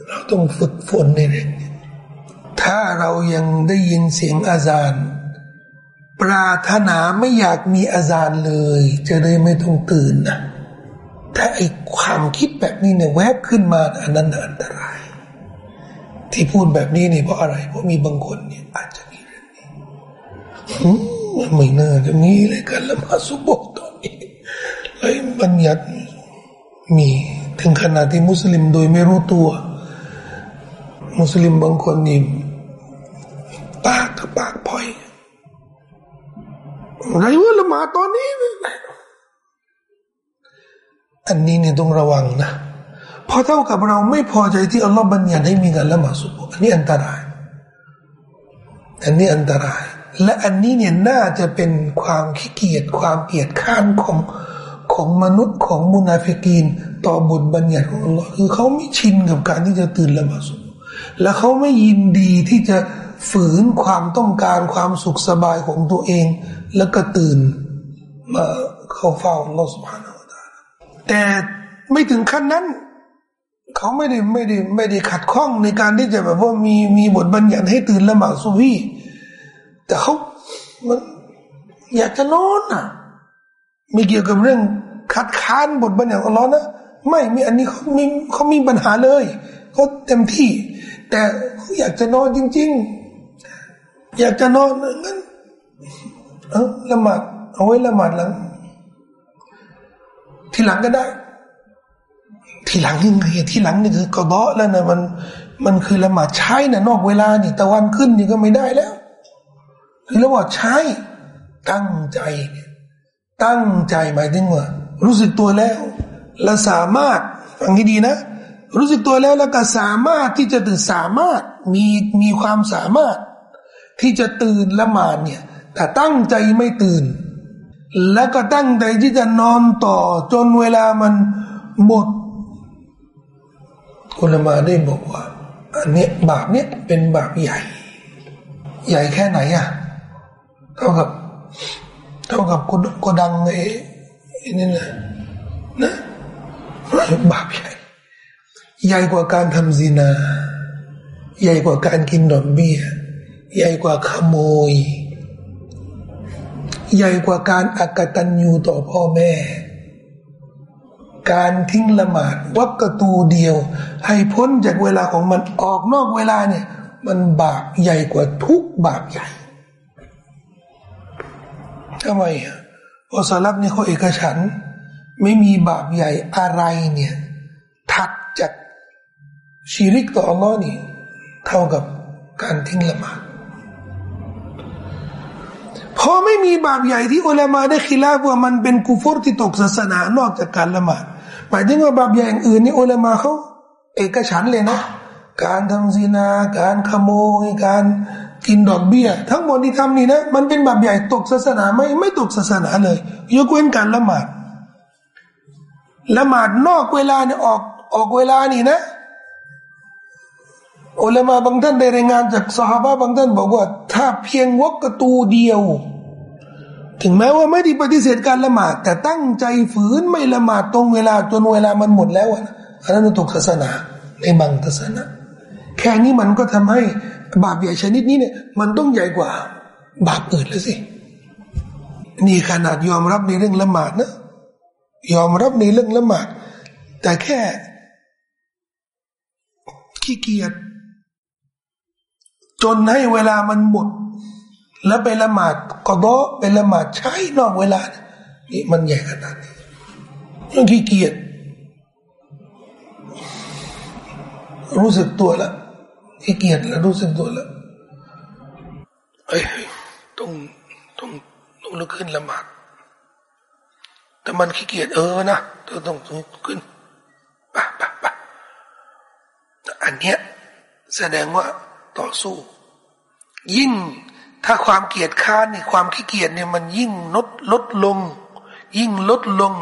เราต้องฝึกฝนในเรื่องนี้ถ้าเรายังได้ยินเสียงอาจารย์ปรารถนาไม่อยากมีอาจารย์เลย จะได้ไม่ต้องตื่นนะ ถ้าไอ้ความคิดแบบนี้เนี่ยแวบขึ้นมาอันนั้นอันตราย ที่พูดแบบนี้เนี่ยเพราะอะไร เพราะมีบางคนเนี่ย อาจจะมีเรื่องนี้ไม่น่าจะมีเลยกันละมาสุบกตอนนี้ไอ้บัญญัติมีถึงขนาดที่มุสลิมโดยไม่รู้ตัว มุสลิมบางคนนี่ปากกับปากพอยอะไรวะละมาตอนนี้ อันนี้เนี่ยต้องระวังนะเพราะเท่ากับเราไม่พอใจที่อัลลอฮ์บัญญัติให้มีการละหมาดสุบอันนี้อันตราย อันนี้อันตราย และอันนี้เนี่ยน่าจะเป็นความขี้เกียจความเกียจข้านของของมนุษย์ของมุนาฟิกีน ต่อบทบัญญัติของอัลลอฮ์คือเขาไม่ชินกับการที่จะตื่นละหมาดสุบและเขาไม่ยินดีที่จะฝืนความต้องการความสุขสบายของตัวเอง แล้วก็ตื่นมาเข้าเฝ้าอัลลอฮ์สุบฮาน แต่ไม่ถึงขั้นนั้น เขาไม่ได้ไม่ได้ไม่ได้ขัดข้องในการที่จะแบบว่ามีมีบทบัญญัติให้ตื่นละหมาดซุฟีแต่เขามันอยากจะนอนอะไม่เกี่ยวกับเรื่องคัดค้านบทบัญญัติของเรานะไม่มีอันนี้เขามีเขามีปัญหาเลยเขาเต็มที่ แต่เขาอยากจะนอนจริง ๆ อยากจะนอนงั้นเออละหมาดเอาไว้ละหมาดหลัง ทีหลังก็ได้ ทีหลังยังไงทีหลังนี่คือกระเบาะแล้วนะมันมันคือละหมาดใช้นะนอกเวลานี่ตะวันขึ้นนี่ก็ไม่ได้แล้ว คือละหมาดใช้ตั้งใจตั้งใจหมายถึงว่า รู้สึกตัวแล้ว และสามารถฟังให้ดีนะ รู้สึกตัวแล้วแล้วก็สามารถที่จะตื่นสามารถมีมีความสามารถ ที่จะตื่นละหมาดเนี่ยแต่ตั้งใจไม่ตื่น แล้วก็ตั้งใจที่จะนอนต่อจนเวลามันหมดอุลมาได้บอกว่า อันนี้บาปเนี้ยเป็นบาปใหญ่ ใหญ่แค่ไหนอะเท่ากับ เท่ากับกดังไอ้นี่นะนะบาปใหญ่ ใหญ่กว่าการทำซีนา ใหญ่กว่าการกินดอกเบี้ย ใหญ่กว่าขโมย ใหญ่กว่าการอักตันยูต่อพ่อแม่ การทิ้งละหมาดวักกตูเดียว ให้พ้นจากเวลาของมันออกนอกเวลาเนี่ย มันบาปใหญ่กว่าทุกบาปใหญ่ทำไมอะพอสลับนี่เขาเอกฉัน ไม่มีบาปใหญ่อะไรเนี่ย ถัดจากชีริกต่ออัลลอฮ์นี่ เท่ากับการทิ้งละหมาด พอไม่มีบาปใหญ่ที่อุลามาได้คิลาว่ามันเป็นกุฟรที่ตกศาสนานอกจากการละหมาดหมายถึงว่าบาปใหญ่อื่นนี่อุลามาเขาเอกฉันเลยนะ การทำซีนา การขโมยการกินดอกเบี้ย ทั้งหมดที่ทำนี่นะ มันเป็นบาปใหญ่ตกศาสนาไม่ไม่ตกศาสนาเลย ยกเว้นการละหมาดละหมาดนอกเวลาเนี่ยออกออกเวลานี่นะ อุลามาบางท่านได้รายงานจากสหายบางท่านบอกว่า ถ้าเพียงวักระตูเดียว ถึงแม้ว่าไม่ได้ปฏิเสธการละหมาด แต่ตั้งใจฝืนไม่ละหมาดตรงเวลาจนเวลามันหมดแล้วอันนั้นตกศาสนาในบางศาสนาแค่นี้มันก็ทำให้บาปใหญ่ชนิดนี้เนี่ย มันต้องใหญ่กว่า บาปอื่นแล้วสินี่ขนาดยอมรับในเรื่องละหมาดนะยอมรับในเรื่องละหมาด แต่แค่ขี้เกียจ จนให้เวลามันหมด แล้วไปละหมาดก็โดไปละหมาดใช้นอกเวลา นี่มันใหญ่ขนาดนี้เรื่องขี้เกียจรู้สึกตัวแล้วขี้เกียจแล้วรู้สึกตัวแล้วเอ้ยต้องต้องต้องลุกขึ้นละหมาดแต่มันขี้เกียจเออนะต้องต้องขึ้นปะปะปะอันเนี้ยแสดงว่า ต่อสู้ ยิ่งถ้าความเกียจค้านนี่ความขี้เกียจเนี่ยมันยิ่งลดลดลง ยิ่งลดลง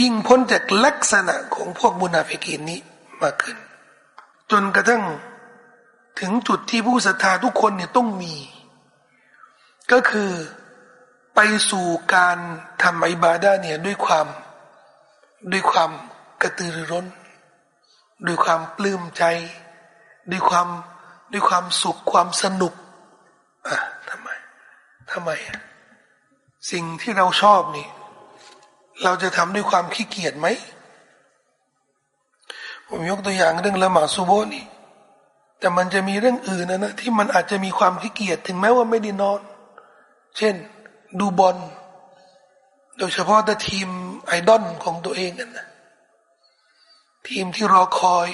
ยิ่งพ้นจากลักษณะของพวกมุนาฟิกีนนี้มากขึ้น จนกระทั่งถึงจุดที่ผู้ศรัทธาทุกคนเนี่ยต้องมี ก็คือไปสู่การทำอิบาดาเนี่ยด้วยความด้วยความกระตือรือร้น ด้วยความปลื้มใจ ด้วยความ ด้วยความสุขความสนุกอะทำไมทำไมสิ่งที่เราชอบนี่ เราจะทำด้วยความขี้เกียจไหมผมยกตัวอย่างเรื่องละหมาดซูโบนี่ แต่มันจะมีเรื่องอื่นนะนะที่มันอาจจะมีความขี้เกียจถึงแม้ว่าไม่ได้นอน เช่น ดูบอลโดยเฉพาะแต่ทีมไอดอลของตัวเองกันนะทีมที่รอคอย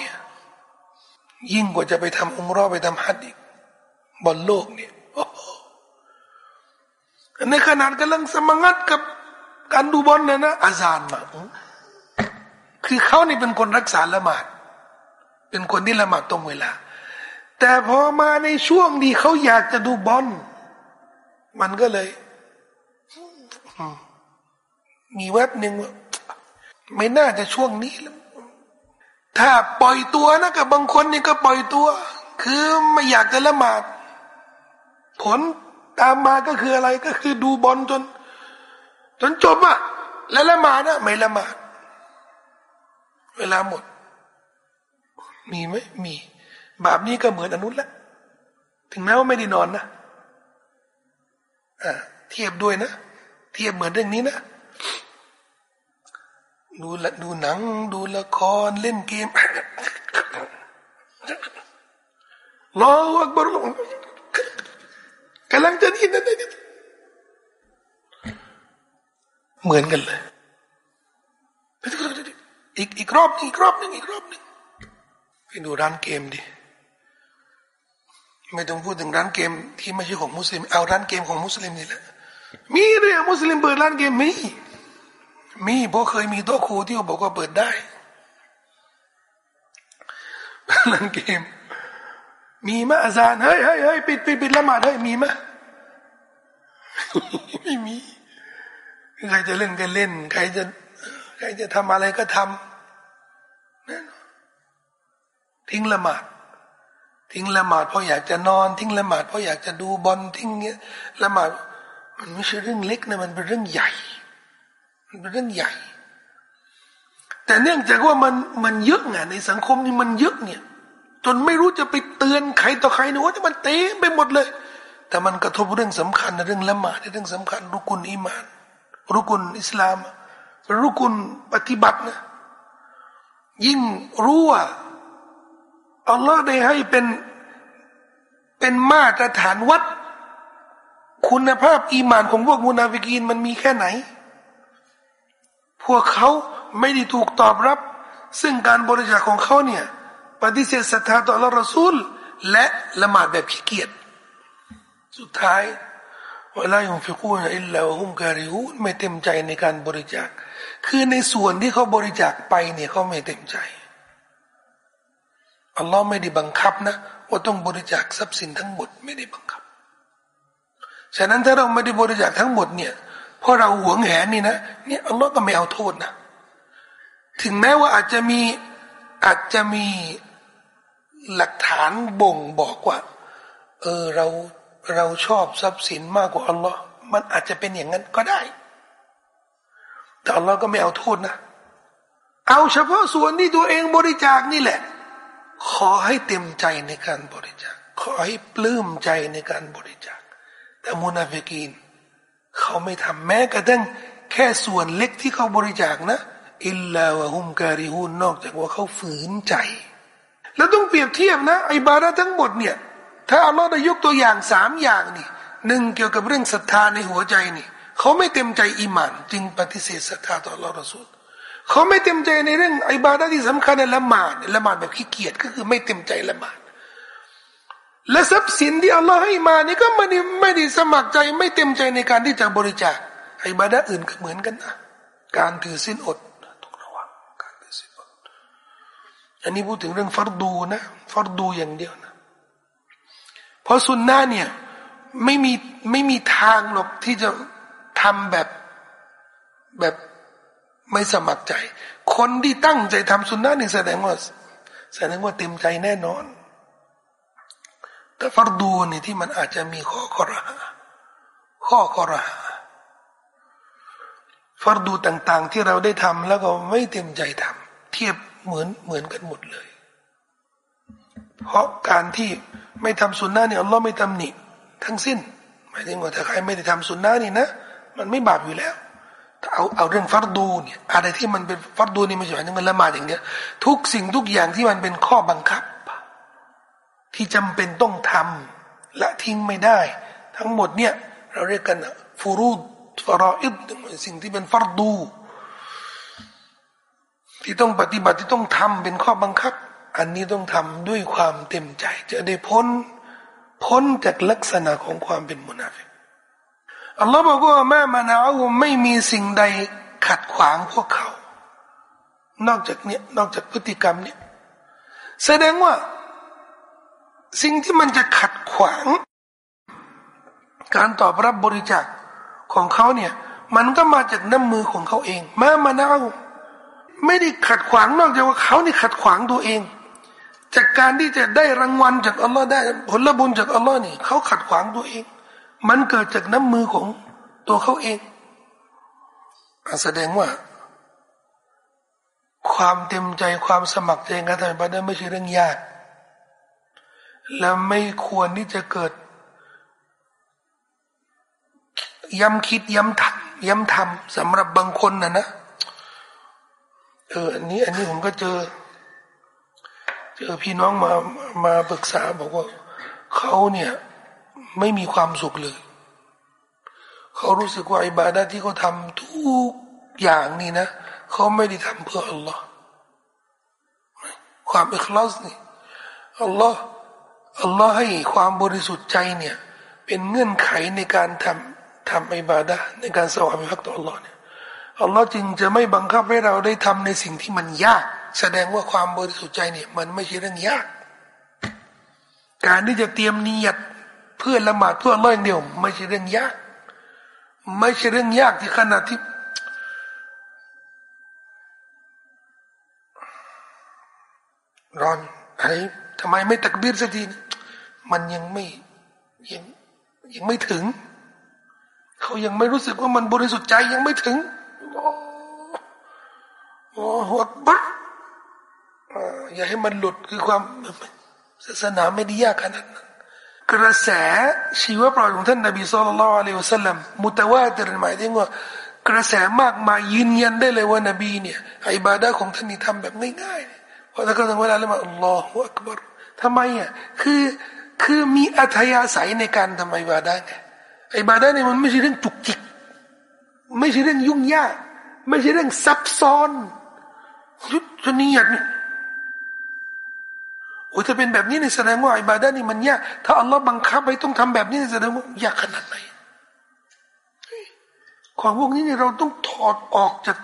ยิ่งกว่าจะไปทำอุมรอไปทำฮัดอีกบอลโลกเนี่ยในขนาดกำลังสมังัดกับการดูบอลเนี่ยนะอาจารย์มาคือเขานี่เป็นคนรักษาละหมาด เป็นคนที่ละหมาดตรงเวลา แต่พอมาในช่วงที่เขาอยากจะดูบอลมันก็เลย มีแวบหนึ่งว่าไม่น่าจะช่วงนี้แล้ว ถ้าปล่อยตัวนะกับบางคนนี่ก็ปล่อยตัว คือไม่อยากจะละหมาด ผลตามมาก็คืออะไรก็คือดูบอลจน จนจบอะแล้วละหมาดนะไม่ละหมาด เวลาหมด มีไหมมีแบบนี้ก็เหมือนอนุนละถึงแม้ว่าไม่ได้นอนนะอ่าเทียบด้วยนะ เทียบเหมือนเรื่องนี้นะ ดูละดูหนัง ดูละครเล่นเกมรออักบรุกำลังจะนี่นั่นนี่เหมือนกันเลยอีกอีกรอบนึงอีกรอบนึงอีกรอบนึงไปดูร้านเกมดิไม่ต้องพูดถึงร้านเกมที่ไม่ใช่ของมุสลิม เอาร้านเกมของมุสลิมนี่แหละมีเลยมุสลิมเปิดร้านเกมมี มีเพราะเคยมีโต๊ะครูที่เขาบอกว่าเปิดได้ร้านเกม มีมะอาจารย์เฮ้ยเฮ้ยเฮ้ยปิดปิดปิดละหมาดเฮ้ยมีมะไม่มีใครจะเล่นก็เล่น ใครจะใครจะทำอะไรก็ทำนั่นทิ้งละหมาด ทิ้งละหมาดเพราะอยากจะนอน ทิ้งละหมาดเพราะอยากจะดูบอลทิ้งเงี้ยละหมาดมันไม่ใช่เรื่องเล็กนะมันเป็นเรื่องใหญ่ มันเป็นเรื่องใหญ่ แต่เนื่องจากว่ามันมันเยอะไงในสังคมนี่มันเยอะเนี่ย จนไม่รู้จะไปเตือนใครต่อใครนะว่ามันเต็มไปหมดเลย แต่มันกระทบเรื่องสำคัญเรื่องละหมาดเรื่องสำคัญรุกุนอิมาน รุกุนอิสลาม รุกุนปฏิบัตินะยิ่งรู้ว่าอัลลอฮ์ได้ให้เป็นเป็นมาตรฐานวัด คุณภาพอีมานของพวกมุนาฟิกีนมันมีแค่ไหน พวกเขาไม่ได้ถูกตอบรับ ซึ่งการบริจาคของเขาเนี่ยปฏิเสธศรัทธาต่อละรสูล และละหมาดแบบขี้เกียจสุดท้ายเวลายุฟิกูนอิลลาฮุมการิฮูนไม่เต็มใจในการบริจาค คือในส่วนที่เขาบริจาคไปเนี่ยเขาไม่เต็มใจอัลลอฮ์ไม่ได้บังคับนะ ว่าต้องบริจาคทรัพย์สินทั้งหมดไม่ได้บังคับ ฉะนั้นถ้าเราไม่ได้บริจาคทั้งหมดเนี่ย เพราะเราหวงแหนนี่นะเนี่ยอัลลอฮ์ก็ไม่เอาโทษนะถึงแม้ว่าอาจจะมีอาจจะมีหลักฐานบ่งบอกว่า เออเราเราชอบทรัพย์สินมากกว่าอัลลอฮ์มันอาจจะเป็นอย่างนั้นก็ได้ แต่อัลลอฮ์ก็ไม่เอาโทษนะ เอาเฉพาะส่วนที่ตัวเองบริจาคนี่แหละ ขอให้เต็มใจในการบริจาค ขอให้ปลื้มใจในการบริจาค แต่มุนาฟิกีน เขาไม่ทำแม้กระทั่งแค่ส่วนเล็กที่เขาบริจาคนะอิลลาวะฮุมการิฮูนนอกจากว่าเขาฝืนใจ แล้วต้องเปรียบเทียบนะไอบาระทั้งหมดเนี่ย ถ้าอัลลอฮ์ได้ยกตัวอย่างสามอย่างนี่หนึ่งเกี่ยวกับเรื่องศรัทธาในหัวใจนี่เขาไม่เต็มใจอิมาน จึงปฏิเสธศรัทธาต่ออัลลอฮ์รอสูลเขาไม่เต็มใจในเรื่องอิบาดะที่สำคัญในละหมาดละหมาดแบบขี้เกียจก็คือไม่เต็มใจละหมาด และทรัพย์สินที่อัลลอฮ์ให้มานี่ก็ไม่ได้ไม่ได้สมัครใจไม่เต็มใจในการที่จะบริจาคอิบาดะอื่นก็เหมือนกันนะการถือสินอดต้องระวังการถือสินอดอันนี้พูดถึงเรื่องฟัรดูนะฟัรดูอย่างเดียวนะเพราะสุนนะเนี่ยไม่มีไม่มีทางหรอกที่จะทำแบบแบบไม่สมัครใจ คนที่ตั้งใจทำสุนนะนี่แสดงว่า แสดงว่าเต็มใจแน่นอน แต่ฟัรดูนี่ที่มันอาจจะมีข้อขอรหาข้อขอรหาฟัรดูต่าง ๆ ที่เราได้ทำแล้วก็ไม่เต็มใจทำเทียบเหมือนเหมือนกันหมดเลย เพราะการที่ไม่ทำสุนนะเนี่ยอัลลอฮ์ไม่ตำหนิทั้งสิ้นหมายถึงว่าถ้าใครไม่ได้ทำสุนนะนี่นะ มันไม่บาปอยู่แล้วเอาเอาเรื่องฟัรดูเนี่ยอะไรที่มันเป็นฟัรดูนี่ไม่ใช่หมายถึงมันละหมาดอย่างเดียวทุกสิ่งทุกอย่างที่มันเป็นข้อบังคับ ที่จำเป็นต้องทำและทิ้งไม่ได้ ทั้งหมดเนี่ยเราเรียกกันฟูรูดฟารออิดสิ่งที่เป็นฟัรดู ที่ต้องปฏิบัติที่ต้องทำเป็นข้อบังคับ อันนี้ต้องทำด้วยความเต็มใจ จะได้พ้นพ้นจากลักษณะของความเป็นมุนาฟิกอัลลอฮ์บอกว่าแม่มานาอุไม่มีสิ่งใดขัดขวางพวกเขา นอกจากเนี้ยนอกจากพฤติกรรมเนี่ยแสดงว่า สิ่งที่มันจะขัดขวาง การตอบรับบริจาคของเขาเนี่ย มันก็มาจากน้ำมือของเขาเองแม่มานาอุไม่ได้ขัดขวางนอกจากว่าเขานี่ขัดขวางตัวเอง จากการที่จะได้รางวัลจากอัลลอฮ์ได้ผลบุญจากอัลลอฮ์นี่เขาขัดขวางตัวเอง มันเกิดจากน้ำมือของตัวเขาเองแสดงว่า ความเต็มใจความสมัครใจการทำบาดะไม่ใช่เรื่องยาก และไม่ควรที่จะเกิด ย้ำคิดย้ำทำย้ำทำสำหรับบางคนนะนะเอออันนี้อันนี้ผมก็เจอ เจอพี่น้องมามาปรึกษาบอกว่าเขาเนี่ยไม่มีความสุขเลย เขารู้สึกว่าอิบาดะที่เขาทำทุกอย่างนี่นะเขาไม่ได้ทำเพื่ออัลลอฮ์ความอิคลาสนี่อัลลอฮ์ อัลลอฮ์ให้ความบริสุทธิ์ใจเนี่ย เป็นเงื่อนไขในการทำทำอิบาดะในการสวามิภักต่ออัลลอฮ์เนี่ยอัลลอฮ์จึงจะไม่บังคับให้เราได้ทำในสิ่งที่มันยาก แสดงว่าความบริสุทธิ์ใจเนี่ย มันไม่ใช่เรื่องยาก การที่จะเตรียมนิยตเพื่อละหมาดเพื่อร้อยเดียว ไม่ใช่เรื่องยาก ไม่ใช่เรื่องยากที่ขนาดที่ร้อนไอ้ทำไมไม่ตักบีรสักที มันยังไม่ยังยังไม่ถึง เขายังไม่รู้สึกว่ามันบริสุทธิ์ใจยังไม่ถึงโอ้โหหัวบักอย่าให้มันหลุดคือความศาสนาไม่ได้ยากขนาดนั้นกระแสชีวประวัติของท่านนบีสุลต่านละอัลลอฮฺสัลลัมมุตวาติรหมายถึงว่ากระแสมากมายยืนยันได้เลยว่านบีเนี่ยอิบาดะของท่านนี่ทำแบบง่ายๆเพราะถ้าเก็ถึงเวลาแล้วมาอัลลอฮฺอักบารทำไมอะคือ คือมีอัธยาศัยในการทำอิบาดะไงอิบาดะเนี่ยมันไม่ใช่เรื่องจุกจิก ไม่ใช่เรื่องยุ่งยาก ไม่ใช่เรื่องซับซ้อนยุทธนียนี่โอ้ถ้าเป็นแบบนี้นี่แสดงว่าอิบาดานี่มันยากถ้าอัลลอฮ์บังคับให้ต้องทำแบบนี้แสดงว่ายากขนาดไหนความพวกนี้นี่เราต้องถอดออกจาก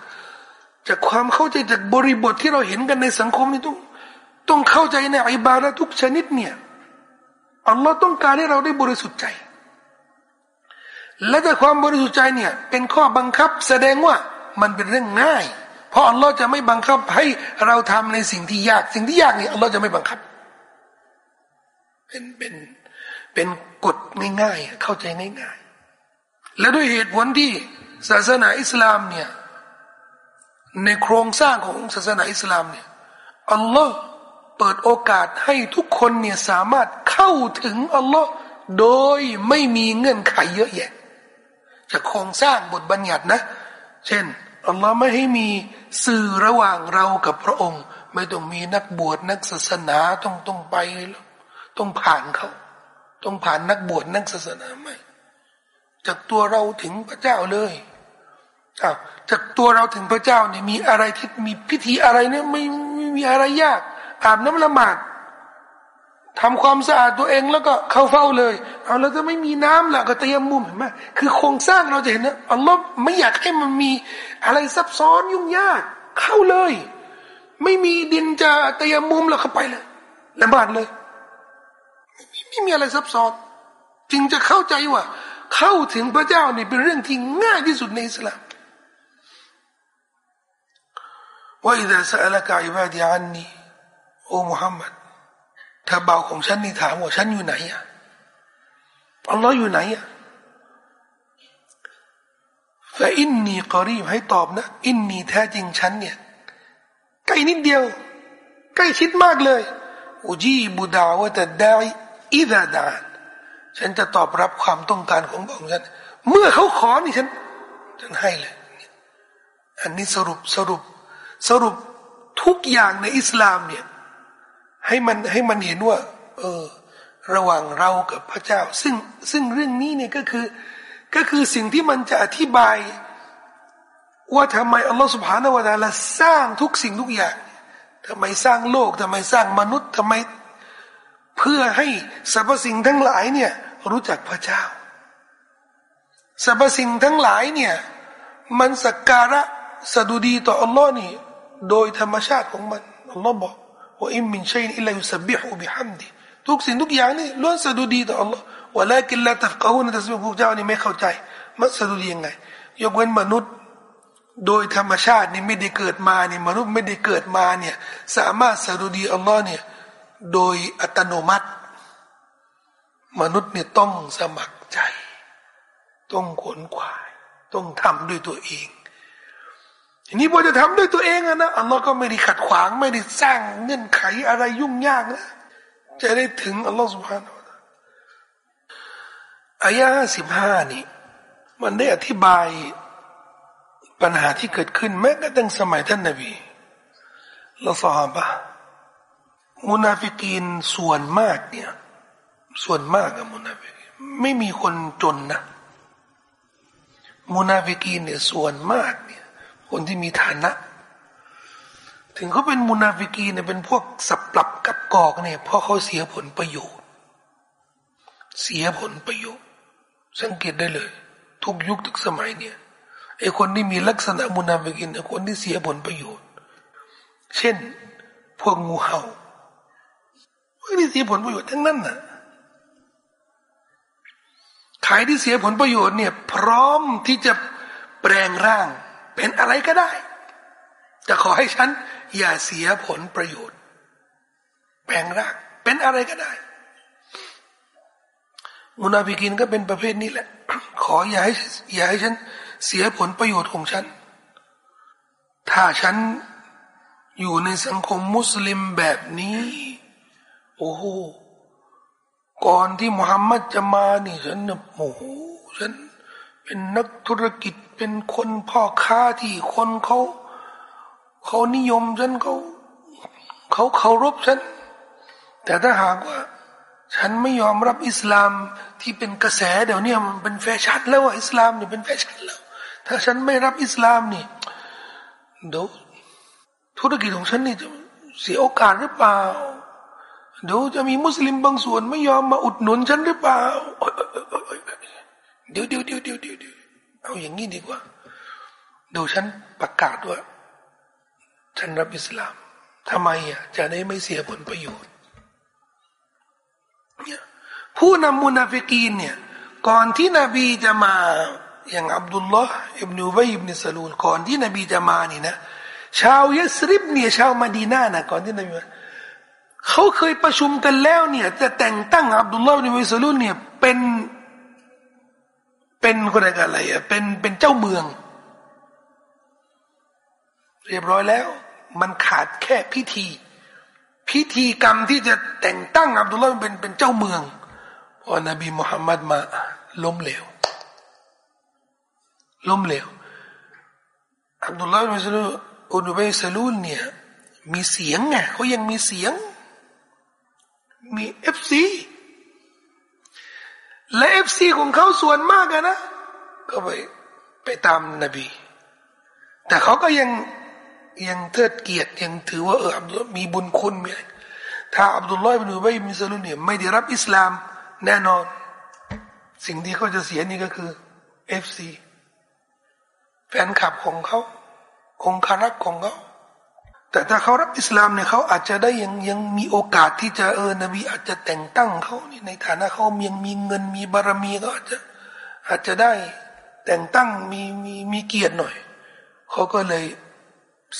จากความเข้าใจจากบริบทที่เราเห็นกันในสังคมนี่ต้องต้องเข้าใจในอิบาดะทุกชนิดเนี่ย อัลลอฮ์ต้องการให้เราได้บริสุทธิ์ใจ และแต่ความบริสุทธิ์ใจเนี่ย เป็นข้อบังคับแสดงว่ามันเป็นเรื่องง่าย เพราะอัลลอฮ์จะไม่บังคับให้เราทำในสิ่งที่ยาก สิ่งที่ยากเนี่ยอัลลอฮ์จะไม่บังคับ เป็นเป็นเป็นกฎง่ายๆเข้าใจง่ายๆ และด้วยเหตุผลที่ศาสนาอิสลามเนี่ยในโครงสร้างของศาสนาอิสลามเนี่ยอัลลอฮ์ เปิดโอกาสให้ทุกคนเนี่ยสามารถเข้าถึงอัลลอฮ์โดยไม่มีเงื่อนไขเยอะแยะจะโครงสร้างบทบัญญัตินะ เช่นอัลลอฮ์ไม่ให้มีสื่อระหว่างเรากับพระองค์ ไม่ต้องมีนักบวชนักศาสนาต้องต้องไปต้องผ่านเขาต้องผ่านนักบวชนักศาสนาไม่จากตัวเราถึงพระเจ้าเลยอ้าวจากตัวเราถึงพระเจ้าเนี่ยมีอะไรที่มีพิธีอะไรเนี่ยไม่ไม่มีอะไรยาก อาบน้ำละหมาดทำความสะอาดตัวเองแล้วก็เข้าเฝ้าเลย เอาแล้วถ้าไม่มีน้ำล่ะก็เตรียมมุมเห็นไหมคือโครงสร้างเราจะเห็นนะอัลลอฮ์ไม่อยากให้มันมีอะไรซับซ้อนยุ่งยาก เข้าเลย ไม่มีดินจะเตรียมมุมแล้วเข้าไปเลยละหมาดเลยไม่มีอะไรซับซ้อน จึงจะเข้าใจว่า เข้าถึงพระเจ้านี่เป็นเรื่องที่ง่ายที่สุดในอิสลามว่าอิดะสัลลักอิบาดีอันนี โอ้มุฮัมมัดถ้าเบาของฉันนี่ถามว่าฉันอยู่ไหนอะอัลลอฮ์อยู่ไหนอะฟาอินนีกอรีบให้ตอบนะ อินนีแท้จริงฉันเนี่ยใกล้นิดเดียว ใกล้ชิดมากเลยอุจีบุดาวะแต่ได้อิดาดาน ฉันจะตอบรับความต้องการของพระองฉัน เมื่อเขาขอนี่ฉัน ฉันให้เลย อันนี้สรุปสรุป สรุปทุกอย่างในอิสลามเนี่ย ให้มันให้มันเห็นว่า เออ ระหว่างเรากับพระเจ้า ซึ่งซึ่งเรื่องนี้เนี่ยก็คือ ก็คือสิ่งที่มันจะอธิบาย ว่าทำไมอัลลอฮฺสุบฮานาวะตาละสร้างทุกสิ่งทุกอย่างทำไมสร้างโลกทำไมสร้างมนุษย์ทำไม เพื่อให้สรรพสิ่งทั้งหลายเนี่ย รู้จักพระเจ้าสรรพสิ่งทั้งหลายเนี่ย มันสักการะสะดุดีต่ออัลลอฮ์นี่ โดยธรรมชาติของมันอัลลอฮ์บอก ว่าอิมมินชัยอิลลายุสบิฮุบิฮัมดีทุกสิ่งทุกอย่างนี่ล้วนสะดุดีต่ออัลลอฮ์ว่าแล้วกินละตัฟกะฮูนตัสบิฮพวกเจ้านี่ไม่เข้าใจมันสะดุดียังไง ยกเว้นมนุษย์ โดยธรรมชาตินี่ไม่ได้เกิดมาเนี่ยมนุษย์ไม่ได้เกิดมาเนี่ยสามารถสะดุดีอัลลอฮ์เนี่ยโดยอัตโนมัติ มนุษย์เนี่ยต้องสมัครใจ ต้องขนขวาย ต้องทำด้วยตัวเอง ทีนี้พอจะทำด้วยตัวเองนะอัลลอฮ์ก็ไม่ได้ขัดขวางไม่ได้สร้างเงื่อนไขอะไรยุ่งยากนะจะได้ถึงอัลลอฮ์สุบฮานาอายะสิบห้านี่ มันได้อธิบายปัญหาที่เกิดขึ้นแม้กระทั่งสมัยท่านนบีและสหบะมุนาฟิกีนส่วนมากเนี่ย ส่วนมากอะมุนาฟิกีนไม่มีคนจนนะมุนาฟิกีนเนี่ยส่วนมากเนี่ย คนที่มีฐานะ ถึงเขาเป็นมุนาฟิกีนเนี่ยเป็นพวกสับปลับกลับกลอกเนี่ยเพราะเขาเสียผลประโยชน์ เสียผลประโยชน์ สังเกตได้เลย ทุกยุคทุกสมัยเนี่ยไอคนที่มีลักษณะมุนาฟิกินไอคนที่เสียผลประโยชน์ เช่น พวกงูเห่าไม่ได้เสียผลประโยชน์ทั้งนั้นน่ะขายที่เสียผลประโยชน์เนี่ย พร้อมที่จะแปลงร่าง เป็นอะไรก็ได้จะขอให้ฉัน อย่าเสียผลประโยชน์ แปลงร่างเป็นอะไรก็ได้ มุนาฟิกินก็เป็นประเภทนี้แหละ ขออย่าให้อย่าให้ฉัน เสียผลประโยชน์ของฉัน ถ้าฉันอยู่ในสังคมมุสลิมแบบนี้ โอ้โหก่อนที่มุฮัมมัดจะมานี่ฉันเนี่ยโอ้โหฉัน เป็นนักธุรกิจเป็นคนพ่อค้าที่คนเขาเขานิยมฉันเขาเขาเคารพฉัน แต่ถ้าหากว่า ฉันไม่ยอมรับอิสลามที่เป็นกระแสเดี๋ยวนี้มันเป็นแฟชั่นแล้วอิสลามเนี่ยเป็นแฟชั่นแล้ว ถ้าฉันไม่รับอิสลามนี่เดี๋ยวธุรกิจของฉันนี่จะเสียโอกาสหรือเปล่าเดี๋ยวจะมีมุสลิมบางส่วนไม่ยอมมาอุดหนุนฉันหรือเปล่า เดี๋ยวเดี๋ยวเดี๋ยวเดี๋ยวเดี๋ยวเอาอย่างนี้ดีกว่าดูฉันประกาศว่าฉันรับอิสลามทำไมอะจะได้ไม่เสียผลประโยชน์เนี่ยผู้นำมุนาฟิกีนเนี่ยก่อนที่นบีจะมาอย่างอับดุลลอฮ์อิบนุบัยอิบนุสลูลก่อนที่นบีจะมานี่นะ ชาวยัสริบเนี่ยชาวมาดีนานะก่อนที่นบีมาเขาเคยประชุมกันแล้วเนี่ยจะแต่งตั้งอับดุลลอฮ์อิบนุบัยสลูลเนี่ยเป็น เป็นคนอะไรอะเป็นเป็นเจ้าเมือง เรียบร้อยแล้ว มันขาดแค่พิธี พิธีกรรมที่จะแต่งตั้งอับดุลลาห์เป็นเป็นเจ้าเมืองพอนบีมุฮัมมัดมาล้มเหลวล้มเหลวอับดุลลาห์บินอุบัยบินสะลูลเนี่ยมีเสียงไงเขายังมีเสียง มี FC และ FC ของเขาส่วนมากนะ ก็ไปไปตามนบี แต่เขาก็ยังยังเทิดเกียรติยังถือว่าเอออับดุลมีบุญคุณมีถ้าอับดุลลอฮ์บินอุบัยบินสะลูลเนี่ยไม่ได้รับอิสลามแน่นอน สิ่งที่เขาจะเสียนี่ก็คือ FC แฟนคลับของเขาองครักษ์ของเขา แต่ถ้าเขารับอิสลามเนี่ยเขาอาจจะได้ยังยังมีโอกาสที่จะเออนบีอาจจะแต่งตั้งเขานี่ในฐานะเขายังมีเงินมีบารมีก็อาจจะอาจจะได้แต่งตั้งมีมีมีเกียรติหน่อย เขาก็เลย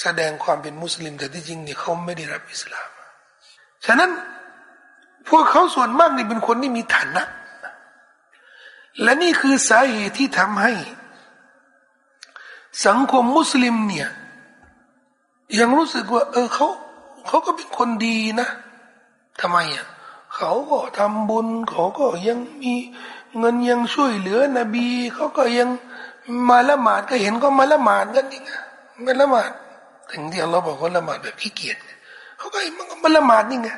แสดงความเป็นมุสลิม แต่ที่จริงเนี่ยเขาไม่ได้รับอิสลาม ฉะนั้นพวกเขาส่วนมากนี่เป็นคนที่มีฐานะ และนี่คือสาเหตุที่ทำให้ สังคมมุสลิมเนี่ย ยังรู้สึกว่า เออเขาเขาก็เป็นคนดีนะทำไมอะเขาก็ทำบุญเขาก็ยังมีเงินยังช่วยเหลือนบีเขาก็ยังมาละหมาดก็เห็นก็มาละหมาดกันนี่ไงมาละหมาดถึงที่เราบอกว่าละหมาดแบบขี้เกียจเขาก็มันก็มาละหมาดนี่ไง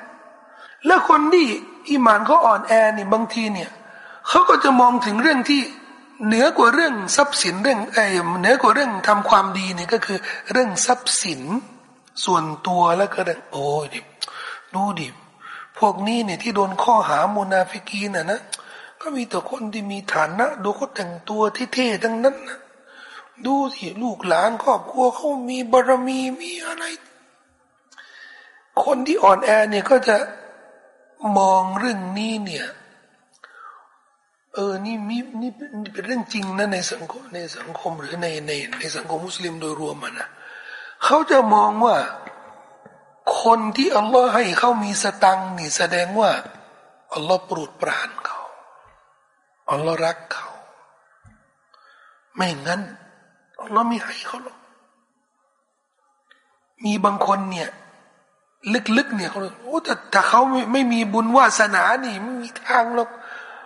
แล้วคนที่อิมานเขาอ่อนแอนี่บางทีเนี่ยเขาก็จะมองถึงเรื่องที่ เหนือกว่าเรื่องทรัพย์สินเรื่องไอ้เหนือกว่าเรื่องทำความดีเนี่ยก็คือเรื่องทรัพย์สินส่วนตัวแล้วก็เรื่องโอ้ยดิดูดิพวกนี้เนี่ยที่โดนข้อหามุนาฟิกีน่ะนะก็มีแต่คนที่มีฐานะ ดูเขาแต่งตัวเท่ๆทั้งนั้นนะดูสิลูกหลานครอบครัวเขามีบารมีมีอะไร คนที่อ่อนแอเนี่ยก็จะมองเรื่องนี้เนี่ย เออ นี่มีนี่เป็นเรื่องจริงนะในสังคมในสังคมหรือในในในสังคมมุสลิมโดยรวมมันนะเขาจะมองว่าคนที่อัลลอฮ์ให้เขามีสตังนี่แสดงว่าอัลลอฮ์โปรดปรานเขาอัลลอฮ์รักเขา ไม่งั้นอัลลอฮ์ไม่ให้เขาหรอกมีบางคนเนี่ย ลึกๆเนี่ยเขาโอ้แต่ถ้าเขาไม่ไม่มีบุญวาสนานี่ไม่มีทางหรอก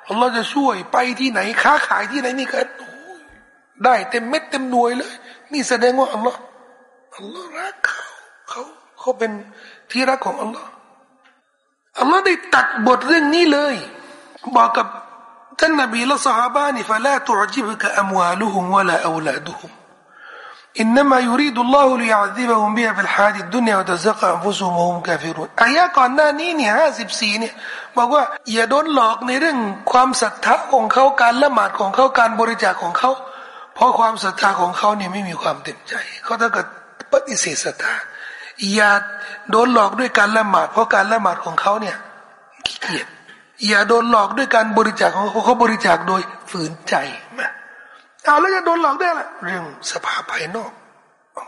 อัลลอฮ์จะช่วยไปที่ไหนค้าขายที่ไหนนี่ก็ได้เต็มเม็ดเต็มหน่วยเลย นี่แสดงว่าอัลลอฮ์อัลลอฮ์รักเขาเขาเขาเป็นที่รักของอัลลอฮ์อัลลอฮ์ได้ตัดบทเรื่องนี้เลย บอกกับท่านนบีและสหายนี่فلا تعجبك أموالهم ولا أولادهم إنما يريد الله ليعذبهم بها في الحياة الدنيا وتزهق أنفسهم وهم كافرون อายะก่อนหน้านี้เนี่ยห้าสิบสี่เนี่ยบอกว่าอย่าโดนหลอกในเรื่องความศรัทธาของเขาการละหมาดของเขาการบริจาคของเขา เพราะความศรัทธาของเขาเนี่ยไม่มีความเต็มใจเขาถ้าเกิดปฏิเสธศรัทธาอย่าโดนหลอกด้วยการละหมาด เพราะการละหมาดของเขาเนี่ยขี้เกียจอย่าโดนหลอกด้วยการบริจาคของเขาเขาบริจาคโดยฝืนใจมา เอาแล้วจะโดนหลอกได้ละเรื่องสภาพภายนอก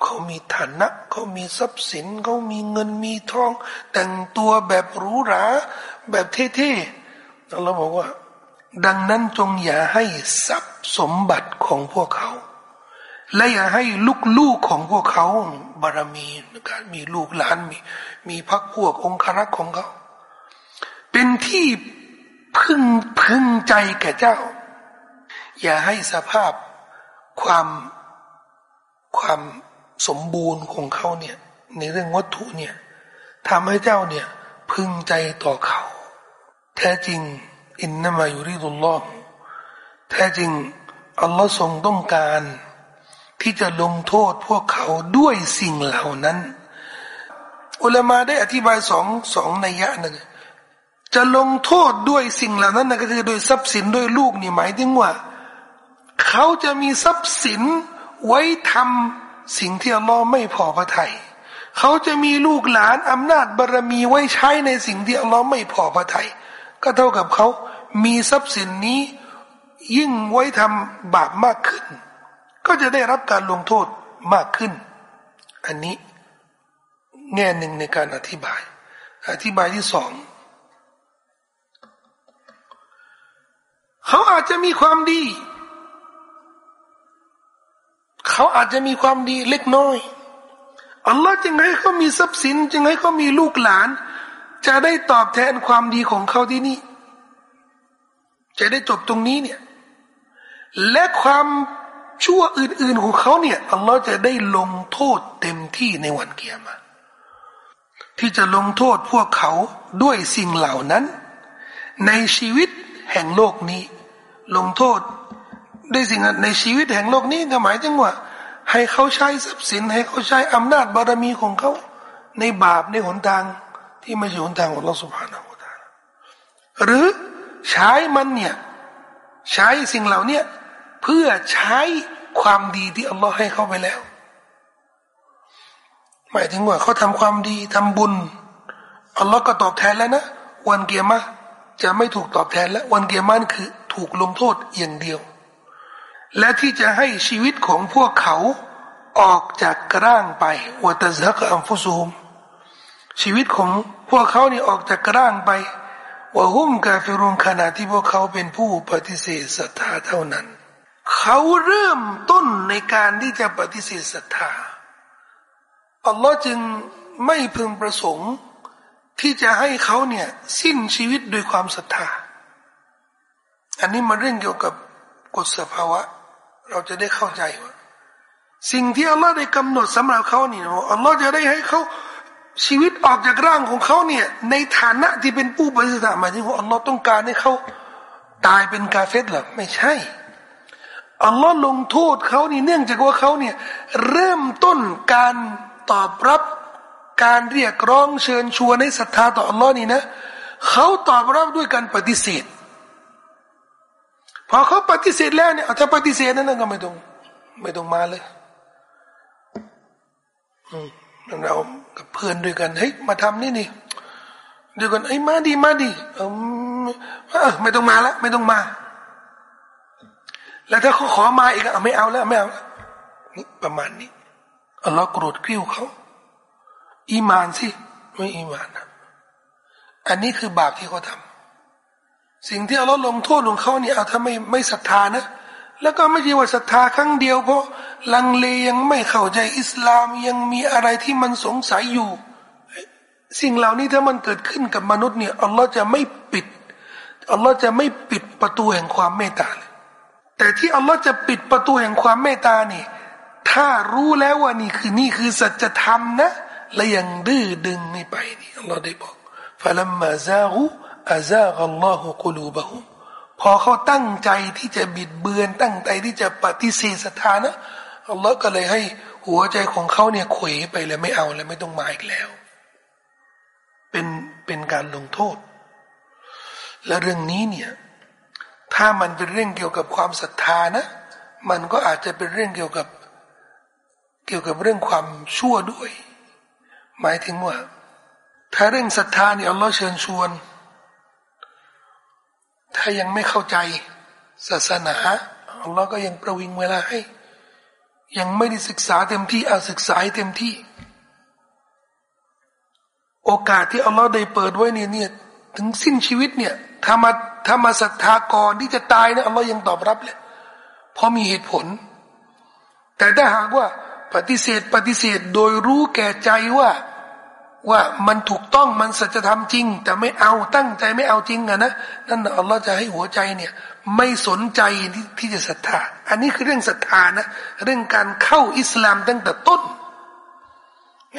เขามีฐานะเขามีทรัพย์สินเขามีเงินมีทอง แต่งตัวแบบหรูหราแบบเท่ๆเราบอกว่า ดังนั้นจงอย่าให้ทรัพย์สมบัติของพวกเขา และอย่าให้ลูกๆของพวกเขาบารมีการมีลูกหลานมี มีพักพวกองครักษ์ของเขา เป็นที่พึ่งพึงใจแก่เจ้า อย่าให้สภาพ ความความสมบูรณ์ของเขาเนี่ยในเรื่องวัตถุเนี่ยทำให้เจ้าเนี่ยพึงใจต่อเขา แท้จริงอินนามายุริดุลลอฮแท้จริงอัลลอฮ์ทรงต้องการ ที่จะลงโทษพวกเขาด้วยสิ่งเหล่านั้น อุลามาได้อธิบายสองสองนัยยะหนึ่งจะลงโทษด้วยสิ่งเหล่านั้นนะก็คือโดยทรัพย์สินด้วยลูกนี่หมายถึงว่า เขาจะมีทรัพย์สินไว้ทำสิ่งที่อัลลอฮ์ไม่พอพระทยัยเขาจะมีลูกหลานอำนาจบารมีไว้ใช้ในสิ่งที่อัลลอฮ์ไม่พอพระทยัยก็เท่ากับเขามีทรัพย์สินนี้ยิ่งไว้ทำบาปมากขึ้น ก็จะได้รับการลงโทษมากขึ้น อันนี้แง่หนึ่งในการอธิบาย อธิบายที่สองเขาอาจจะมีความดี เขาอาจจะมีความดีเล็กน้อยอัลลอฮ์จึงให้เขามีทรัพย์สิน จึงให้เขามีลูกหลาน จะได้ตอบแทนความดีของเขาที่นี่ จะได้จบตรงนี้เนี่ย และความชั่วอื่น ๆของเขาเนี่ยอัลลอฮ์จะได้ลงโทษเต็มที่ในวันเกียรมาที่จะลงโทษพวกเขาด้วยสิ่งเหล่านั้น ในชีวิตแห่งโลกนี้ ลงโทษ ด้วยสิ่งในชีวิตแห่งโลกนี้ก็หมายถึงว่า ให้เขาใช้ทรัพย์สินให้เขาใช้อำนาจบารมีของเขา ในบาปในหนทางที่ไม่ใช่หนทางของเราสุภาณหูตาหรือใช้มันเนี่ยใช้สิ่งเหล่านี้เพื่อใช้ความดีที่อัลลอฮ์ให้เขาไปแล้ว หมายถึงว่าเขาทำความดีทำบุญอัลลอฮ์ก็ตอบแทนแล้วนะวันเกียร์มาจะไม่ถูกตอบแทนแล้ววันเกียร์มันคือถูกลงโทษอย่างเดียว และที่จะให้ชีวิตของพวกเขาออกจากร่างไปวัตซักอัมฟุซูมชีวิตของพวกเขานี่ออกจากร่างไปว่าหุ้มกาฟิรุนขณะที่พวกเขาเป็นผู้ปฏิเสธศรัทธาเท่านั้น เขาเริ่มต้นในการที่จะปฏิเสธศรัทธาอัลลอฮ์จึงไม่พึงประสงค์ที่จะให้เขาเนี่ยสิ้นชีวิตโดยความศรัทธา อันนี้มาเรื่องเกี่ยวกับกฎสภาวะ เราจะได้เข้าใจว่า สิ่งที่อัลลอฮ์ได้กำหนดสำหรับเขานี่ยอัลลอฮ์จะได้ให้เขาชีวิตออกจากร่างของเขาเนี่ย ในฐานะที่เป็นผู้บริสุทธิ์หมายถึงว่าอัลลอฮ์ต้องการให้เขาตายเป็นกาเฟตหรอไม่ใช่อัลลอฮ์ลงโทษเขานี่เนื่องจากว่าเขาเนี่ยเริ่มต้นการตอบรับการเรียกร้องเชิญชวนให้ศรัทธาต่ออัลลอฮ์นี่นะเขาตอบรับด้วยการปฏิเสธ พอเขาปฏิเสธแล้วเนี่ยถ้าปฏิเสธนั้นก็ไม่ต้องไม่ต้องมาเลยเรากับเพื่อนด้วยกันเฮ้ยมาทำนี่นี่ด้วยกันไอ้มาดีมาดีเออไม่ต้องมาล้วไม่ต้องมา แล้วถ้าเขาขอมาอีกอะไม่เอาแล้วไม่เอานี่ประมาณนี้อัลลอฮ์โกรธกริ้วเขาอีมานสิไม่อีมานนะอันนี้คือบาปที่เขาทำ สิ่งที่อัลลอฮ์ลงโทษของเขาเนี่ยเอาถ้าไม่ไม่ศรัทธานะ แล้วก็ไม่ใช่ว่าศรัทธาครั้งเดียวเพราะลังเลยังไม่เข้าใจอิสลามยังมีอะไรที่มันสงสัยอยู่ สิ่งเหล่านี้ถ้ามันเกิดขึ้นกับมนุษย์เนี่ยอัลลอฮ์จะไม่ปิดอัลลอฮ์จะไม่ปิดประตูแห่งความเมตตาเลยแต่ที่อัลลอฮ์จะปิดประตูแห่งความเมตตานี่ถ้ารู้แล้วว่านี่คือนี่คือสัจธรรมนะและยังดื้อดึงไม่ไปนี่อัลลอฮ์ได้บอกฟะลัมมาซาหู อาซาอัลลอฮฺกุลูบะฮุพอเขาตั้งใจที่จะบิดเบือน ตั้งใจที่จะปฏิเสธศรัทธานะอัลลอฮ์ก็เลยให้หัวใจของเขาเนี่ยขวยไปเลยไม่เอาแล้วไม่ต้องมาอีกแล้ว เป็นเป็นการลงโทษ และเรื่องนี้เนี่ยถ้ามันเป็นเรื่องเกี่ยวกับความศรัทธานะ มันก็อาจจะเป็นเรื่องเกี่ยวกับเกี่ยวกับเรื่องความชั่วด้วย หมายถึงว่า ถ้าเรื่องศรัทธาเนี่ยอัลลอฮ์เชิญชวน ถ้ายังไม่เข้าใจศาสนาอัลลอฮ์ก็ยังประวิงเวลาให้ ยังไม่ได้ศึกษาเต็มที่เอาศึกษาให้เต็มที่ โอกาสที่อัลลอฮ์ได้เปิดไว้เนี่ยเนี่ยถึงสิ้นชีวิตเนี่ยถ้ามาถ้ามาศรัทธาก่อนที่จะตายนะอัลลอฮ์ยังตอบรับเลยเพราะมีเหตุผล แต่ถ้าหากว่าปฏิเสธปฏิเสธโดยรู้แก่ใจว่า ว่ามันถูกต้องมันสัจธรรมจริง แต่ไม่เอาตั้งใจไม่เอาจริงอะนะนั่นอัลลอฮ์จะให้หัวใจเนี่ย ไม่สนใจที่ทจะศรัทธา อันนี้คือเรื่องศรัทธานะเรื่องการเข้าอิสลามตั้งแต่ต้น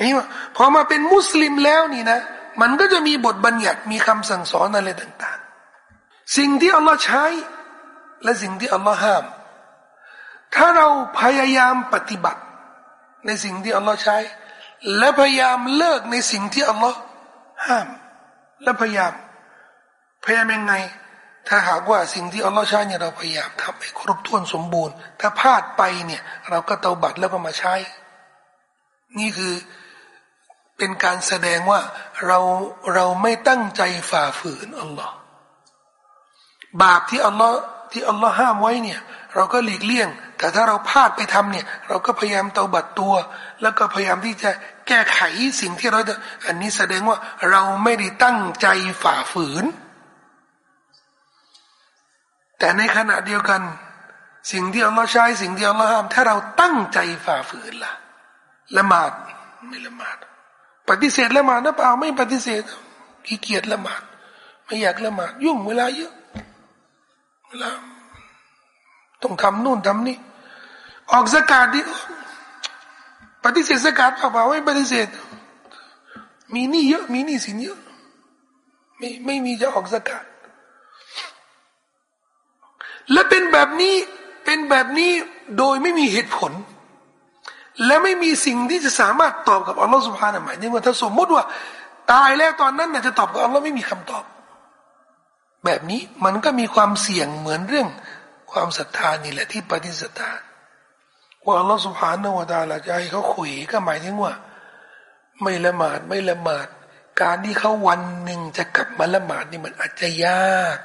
นี่ว่าพอมาเป็นมุสลิมแล้วนี่นะ มันก็จะมีบทบัญญัติมีคำสั่งสอนอะไรต่าง ๆ สิ่งที่อัลลอฮ์ใช้ และสิ่งที่อัลลอฮ์ห้าม ถ้าเราพยายามปฏิบัติ ในสิ่งที่อัลลอฮ์ใช้ และพยายามเลิกในสิ่งที่อัลลอฮ์ห้าม และพยายาม พยายามยังไง ถ้าหากว่าสิ่งที่อัลลอฮ์ใช้เนี่ยเราพยายามทำให้ครบถ้วนสมบูรณ์ ถ้าพลาดไปเนี่ย เราก็เตาบัตรแล้วก็มาใช้ นี่คือเป็นการแสดงว่าเราเราไม่ตั้งใจฝ่าฝืนอัลลอฮ์บาปที่อัลลอฮ์ที่อัลลอฮ์ห้ามไว้เนี่ย เราก็หลีกเลี่ยง แต่ถ้าเราพลาดไปทำเนี่ย เราก็พยายามเตาบัดตัว แล้วก็พยายามที่จะแก้ไขสิ่งที่เราอันนี้แสดงว่าเราไม่ได้ตั้งใจฝ่าฝืน แต่ในขณะเดียวกัน สิ่งที่อัลลอฮ์ใช้สิ่งที่อัลลอฮ์ห้ามถ้าเราตั้งใจฝ่าฝืนล่ะละหมาดไม่ละหมาด ปฏิเสธละหมาดนะเปล่าไม่ปฏิเสธขี้เกียจละหมาด ไม่อยากละหมาด ยุ่งเวลาเยอะเวลา ต้องทำนู่นทำนี่ออกสกาดดิปฏิเสธสกาดเปล่าไม่ปฏิเสธมีนี่เยอะมีนี่สินเยอะไม่ไม่มีจะออกสกาดและเป็นแบบนี้เป็นแบบนี้โดยไม่มีเหตุผล และไม่มีสิ่งที่จะสามารถตอบกับอัลลอฮฺสุบฮานะหมายถึงว่าถ้าสมมติว่า ตายแล้วตอนนั้นน่ะจะตอบกับอัลลอฮ์ไม่มีคำตอบ แบบนี้มันก็มีความเสี่ยงเหมือนเรื่อง ความศรัทธานี่แหละที่ปฏิสัทธาว่าอัลลอฮฺสุบฮานาวะตาลาจะให้เขาคุยก็หมายถึงว่า ไม่ละหมาดไม่ละหมาด การที่เขาวันหนึ่งจะกลับมาละหมาดนี่มันอาจจะยาก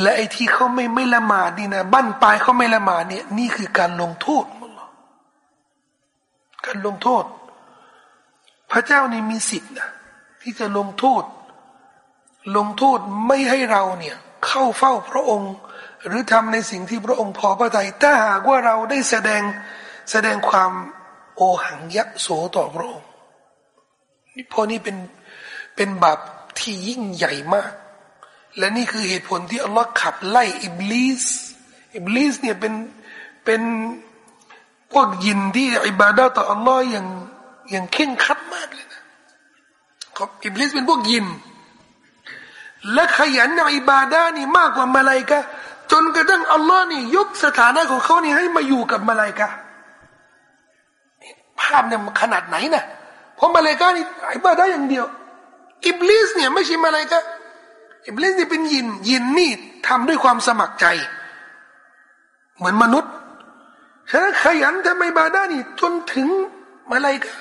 และไอ้ที่เขาไม่ไม่ละหมาดนี่นะบั้นปลายเขาไม่ละหมาดเนี่ยนี่คือการลงโทษมุลลอการลงโทษ พระเจ้านี่มีสิทธิ์นะที่จะลงโทษ ลงโทษไม่ให้เราเนี่ย เข้าเฝ้าพระองค์ หรือทำในสิ่งที่พระองค์พอพระทัยถ้าหากว่าเราได้แสดงแสดงความโอหังยักโสต่อพระองค์นี่พอนี่เป็นเป็นบาปที่ยิ่งใหญ่มาก และนี่คือเหตุผลที่อัลลอฮ์ขับไล่อิบลิสอิบลิสเนี่ยเป็นเป็นพวกยินที่อิบาดะฮ์ต่ออัลลอฮ์อย่างอย่างเคร่งครัดมากเลยนะครับอิบลิสเป็นพวกยิน และขยันในอิบาดะฮ์นี่มากกว่ามาลายกะ จนกระทั่งอัลลอฮ์นี่ยกสถานะของเขานี่ให้มาอยู่กับมาลายกะภาพเนี่ยขนาดไหนนะเพราะมาลายกะนี่อิบาดะฮ์อย่างเดียวอิบลิสเนี่ยไม่ใช่มาลายกะอิบลิสเนี่ยเป็นยินยินนี่ทำด้วยความสมัครใจ เหมือนมนุษย์ฉะนั้นขยันทำอิบาดะฮ์นี่จนถึงมาลายกะ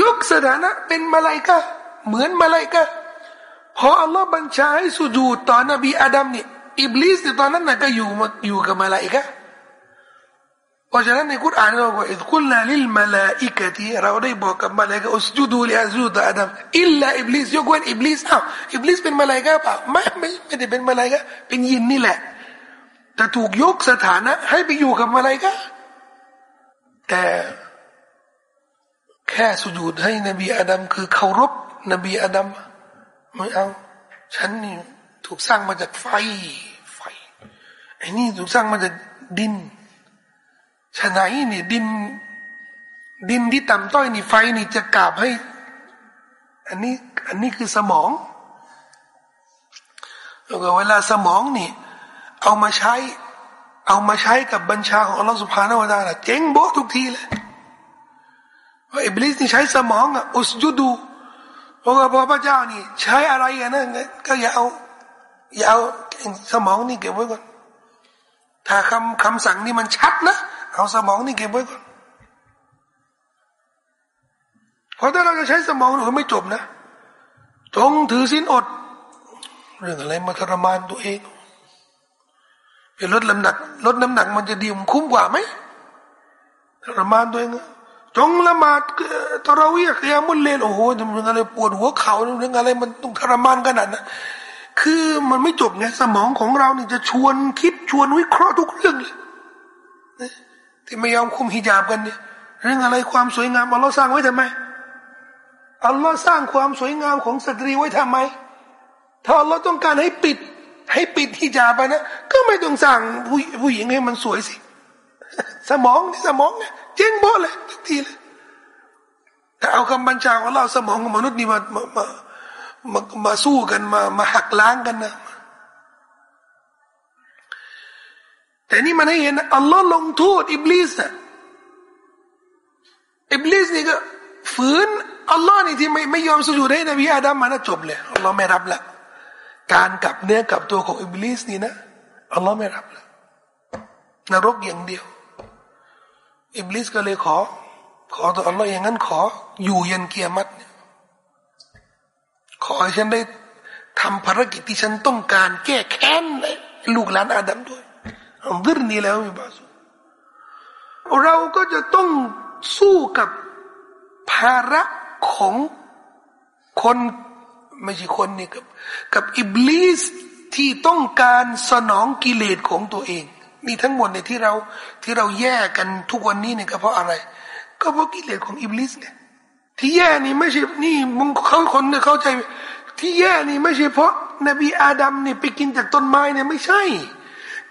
ยกสถานะเป็นมาลายกะเหมือนมาลายกะพออัลลอฮ์บัญชาให้สุญูดต่อนบีอาดัมนี่ อิบลิสตอนนั้นน่ะก็อยู่มาอยู่กับมาลายกะเพราะฉะนั้นในกุรอานเราบอกإذ قلنا للملائكة เราได้บอกกับมาลายกะاسجدوا لآدم إلا إبليس ยกเว้นอิบลิสอ้าวอิบลิสเป็นมาลายกะเปล่าไม่ไม่ไม่ได้เป็นมาลายกะเป็นยินนี่แหละ แต่ถูกยกสถานะ ให้ไปอยู่กับมาลายกะแต่แค่สุญูดให้นบีอาดัมคือเคารพนบีอาดัมไม่เอา ฉันนี่ถูกสร้างมาจากไฟ ไอ้นี่ถูกสร้างมาจากดินฉะไหนนี่ดิน ดินที่ต่ำต้อยนี่ไฟนี่จะกาบให้ อันนี้ อันนี้คือสมองแล้วก็เวลาสมองนี่ เอามาใช้ เอามาใช้กับบัญชาของอัลลอฮฺสุบฮานาวะตาละเจ๊งโบทุกทีเลยว่าอิบลิสนี่ใช้สมองอะอุสจุดูเพราะว่าพระเจ้านี่ ใช้อะไรอะนะก็อย่าเอาอย่าเอาสมองนี่เก็บไว้ก่อน ถ้าคำคำสั่งนี่มันชัดนะเอาสมองนี่เก็บไว้ก่อนเพราะถ้าเราจะใช้สมองเราไม่จบนะ จงถือสินอด เรื่องอะไรมาทรมานตัวเองเป็นลดน้ำหนักลดน้ำหนักมันจะดีมคุ้มกว่าไหมทรมานตัวเองจงละหมาดตราเวีขยามุลเลนโอ้โหทำยังอะไรปวดหัวเข่าเรื่องอะไรมันต้องทรมานขนาดนั้น คือมันไม่จบไงสมองของเราเนี่ยจะชวนคิดชวนวิเคราะห์ทุกเรื่องเลยที่ไม่ยอมคุมฮิญาบกันเนี่ยเรื่องอะไรความสวยงามอัลลอฮ์สร้างไว้ทำไมอัลลอฮ์สร้างความสวยงามของสตรีไว้ทำไม ถ้าอัลลอฮ์ต้องการให้ปิด ให้ปิดฮิญาบไปนะก็ไม่ต้องสร้างผู้ผู้หญิงให้มันสวยสิ สมองนี่สมองเนี่ยเจ๊งบ่เลยทุกทีเลยแต่เอาคำบัญชาของเราสมองของมนุษย์นี่มามา มามาสู้กันมา มาหักล้างกันนะแต่นี่มันให้เห็นอัลลอฮ์ลงโทษอิบลิสอะอิบลิสนี่ก็ฝืนอัลลอฮ์นี่ที่ไม่ไม่ยอมสุญูดให้นบีอาดัมมานะจบเลยอัลลอฮ์ไม่รับละการกลับเนื้อกลับตัวของอิบลิสนี่นะอัลลอฮ์ไม่รับละนรกอย่างเดียว อิบลิสก็เลยขอ ขอต่ออัลลอฮ์อย่างนั้นขอ อยู่ยันกิยามะฮ์ ขอให้ฉันได้ทำภารกิจที่ฉันต้องการแก้แค้นเลยลูกหลานอาดัมด้วยอันดรนีแล้วมีบาสุเราก็จะต้องสู้กับภาระของคนไม่ใช่คนนี่กับ กับอิบลิสที่ต้องการสนองกิเลสของตัวเอง นี่ทั้งหมดเนี่ยที่เราที่เราแยกกันทุกวันนี้เนี่ยก็เพราะอะไร ก็เพราะกิเลสของอิบลิสไง ที่แย่นี่ไม่ใช่นี่มึงเขาคนเนี่ยเข้าใจ ที่แย่นี่ไม่ใช่เพราะนบีอาดัมเนี่ยไปกินจากต้นไม้เนี่ยไม่ใช่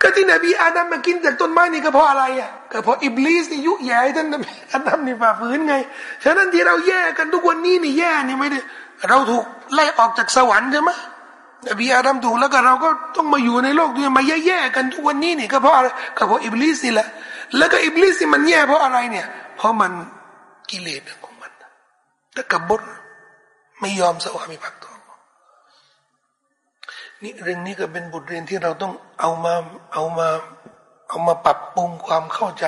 ก็ที่นบีอาดัมมากินจากต้นไม้นี่ก็เพราะอะไรอะก็เพราะอิบลิสนี่ยุแย่ท่านนบีอาดัมนี่ฝ่าฝืนไงฉะนั้นที่เราแย่กันทุกวันนี้นี่แย่นี่ไม่ได้เราถูกไล่ออกจากสวรรค์ใช่ไหมนบีอาดัมถูกแล้วก็เราก็ต้องมาอยู่ในโลกด้วยมาแย่ๆกันทุกวันนี้นี่ก็เพราะอะไรก็เพราะอิบลิสนี่แหละแล้วก็อิบลิสนี่มันแย่เพราะอะไรเนี่ย เพราะมันกิเลส ถ้ากบบดไม่ยอมสวามีภักดิ์ต่อนี่เรื่องนี้ก็เป็นบทเรียนที่เราต้องเอามาเอามาเอามาปรับปรุงความเข้าใจ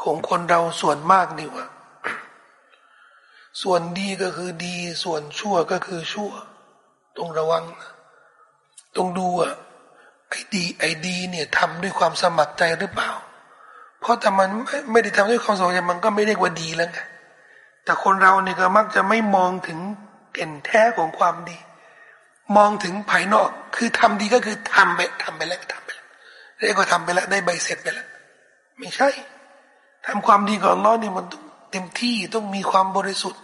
ของคนเราส่วนมากนี่ว่า ส่วนดีก็คือดี ส่วนชั่วก็คือชั่ว ต้องระวังนะต้องดูอะไอ้ดี ไอ้ดีเนี่ยทำด้วยความสมัครใจหรือเปล่า เพราะแต่มันไม่ไม่ได้ทำด้วยความสมัครใจมันก็ไม่ได้ว่าดีแล้วไง แต่คนเราเนี่ยก็มักจะไม่มองถึงแก่นแท้ของความดี มองถึงภายนอก คือทำดีก็คือทำไปทำไปแล้วทำไปแล้วเรียกว่าทำไปแล้วได้ใบเสร็จไปแล้วไม่ใช่ทำความดีกับอัลลอฮ์นี่มันต้องเต็มที่ต้องมีความบริสุทธิ์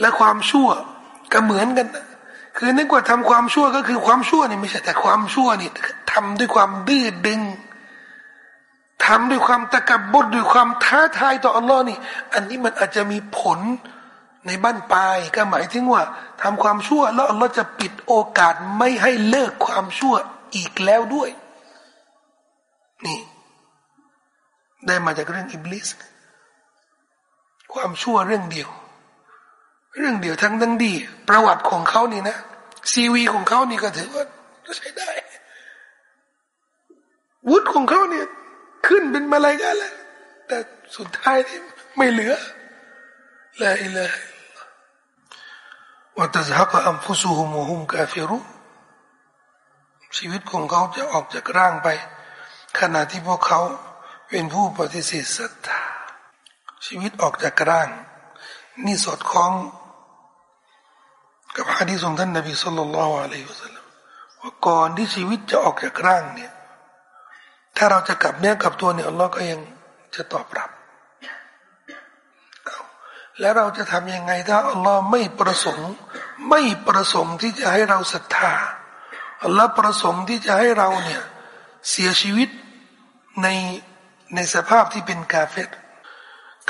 และความชั่วก็เหมือนกันนะคือนึกว่าทำความชั่วก็คือความชั่วนี่ไม่ใช่แต่ความชั่วนี่ทำด้วยความดื้อดึง ทำด้วยความตะกับบดด้วยความท้าทายต่ออัลลอฮ์นี่ อันนี้มันอาจจะมีผลในบ้านปลายก็หมายถึงว่าทำความชั่ว แล้วอัลลอฮ์จะปิดโอกาสไม่ให้เลิกความชั่วอีกแล้วด้วย นี่ ได้มาจากเรื่องอิบลิสความชั่วเรื่องเดียว เรื่องเดียวทั้งทั้งดี ประวัติของเขานี่นะซีวีของเขานี่ก็ถือว่าใช้ได้วุฒิของเขาเนี่ย ขึ้นเป็นมาลายกันแล้วแต่สุดท้ายนี่ไม่เหลือละอิละว่าตะซักอัมฟุซุฮุมฮุมกาฟิรุชีวิตของเขาจะออกจากร่างไป ขณะที่พวกเขาเป็นผู้ปฏิเสธศรัทธาชีวิตออกจากร่าง นี่สอดคล้อง กับฮะดีษของท่านนบีสุลต่านละอะลัยฮิวสัลลัมว่าก่อนที่ชีวิตจะออกจากร่างเนี่ย ถ้าเราจะกลับเนื้อกลับตัวเนี่ยอัลลอฮ์ก็ยังจะตอบรับ แล้วเราจะทำยังไงถ้าอัลลอฮ์ไม่ประสงค์ ไม่ประสงค์ที่จะให้เราศรัทธาอัลลอฮ์ประสงค์ที่จะให้เราเนี่ยเสียชีวิตในในสภาพที่เป็นกาเฟต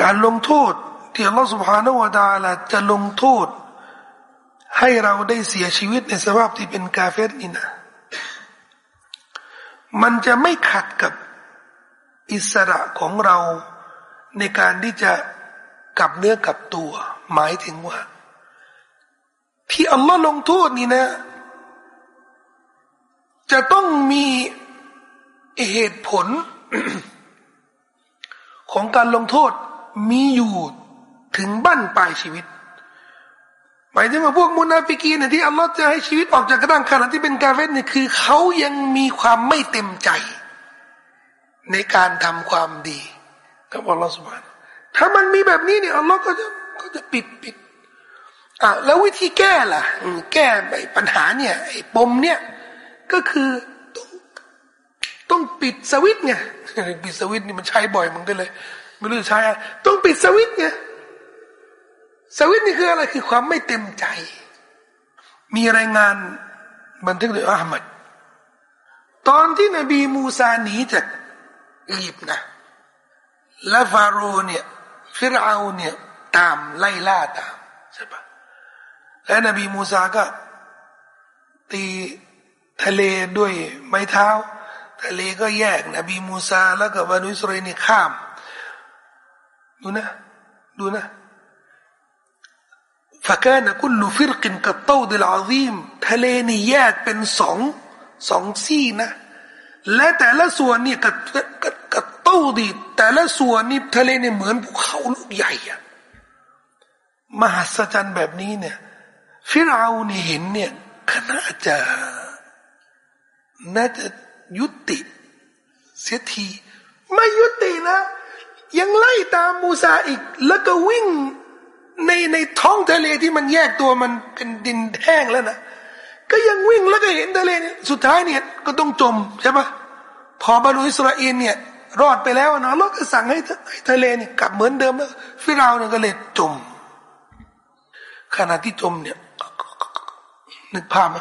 การลงโทษที่อัลลอฮ์สุบฮานาวะดาลาจะลงโทษให้เราได้เสียชีวิตในสภาพที่เป็นกาเฟตนี่นะ มันจะไม่ขัดกับอิสระของเราในการที่จะกลับเนื้อกลับตัว หมายถึงว่า ที่อัลลอฮ์ลงโทษนี่นะ จะต้องมีเหตุผล ของการลงโทษมีอยู่ถึงบั้นปลายชีวิต หมายถึงว่าพวกมุนาฟิกีเนี่ยที่อัลลอฮ์จะให้ชีวิตออกจากกระดังขณะที่เป็นกาเฟสเนี่ยคือเขายังมีความไม่เต็มใจ ในการทำความดีกับอัลลอฮ์สุบานถ้ามันมีแบบนี้เนี่ยอัลลอฮ์ก็จะก็จะปิดปิดอะแล้ววิธีแก้ล่ะแก้ไอ้ปัญหาเนี่ยไอ้ปมเนี่ยก็คือต้องต้องปิดสวิตเนี่ยปิดสวิตนี่มันใช้บ่อยมันก็เลย ไม่รู้จะใช้ต้องปิดสวิตเนี่ย สวิตนี่คืออะไรคือความไม่เต็มใจ มีรายงานบันทึกโดยอัลมัดตอนที่นบีมูซาหนีจากอียิปต์นะและฟาโรเนี่ยฟิรเอาน์เนี่ยตามไล่ล่าตามใช่ปะและนบีมูซาก็ตีทะเลด้วยไม้เท้า ทะเลก็แยกนบีมูซาแล้วกับบะนีอิสรออีลนี่ข้าม ดูนะ ดูนะ فكان كل فرق كالطود العظيم ทะเลนี่แยกเป็นสองสองซี่นะ และแต่ละส่วนนี่กับกับกับเต้าดีแต่ละส่วนนี่ทะเลนี่เหมือนภูเขาลูกใหญ่อะมหัศจรรย์แบบนี้เนี่ย ฟิราอูนี่เห็นเนี่ยขนาจะน่าจะยุติเสียที ไม่ยุตินะ ยังไล่ตามมูซาอีก แล้วก็วิ่ง ในในท้องทะเลที่มันแยกตัวมันเป็นดินแห้งแล้วนะก็ยังวิ่งแล้วก็เห็นทะเลเนี่ยสุดท้ายเนี่ยก็ต้องจมใช่ปะพอบรรลุอิสราเอลเนี่ยรอดไปแล้วนะเราก็สั่งให้ให้ทะเลเนี่ยกลับเหมือนเดิมแล้วฟิราวเนี่ยก็เลยจม ขณะที่จมเนี่ยนึกภาพไหม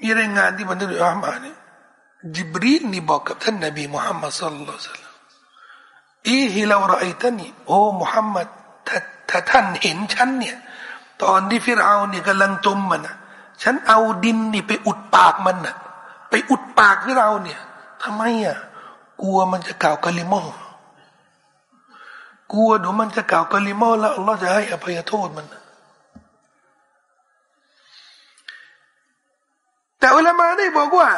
มีรายงานที่บันทึกอยู่อามาเนี่ยจิบรีนนี่บอกกับท่านนบีมุฮัมมัดสุลลัลสัลลัมอีฮิลาวรอยตันีโอ้มุฮัมมัดถ้า ถ้าท่านเห็นฉันเนี่ย ตอนที่ฟิรเอาเนี่ยกำลังจมมันนะฉันเอาดินนี่ไปอุดปากมันนะไปอุดปากฟิรเอาเนี่ยทำไมอะกลัวมันจะกล่าวกะลิมอกลัวเดี๋ยวมันจะกล่าวกะลิมอแล้วอัลลอฮ์จะให้อภัยโทษมัน แต่อุลามาได้บอกว่า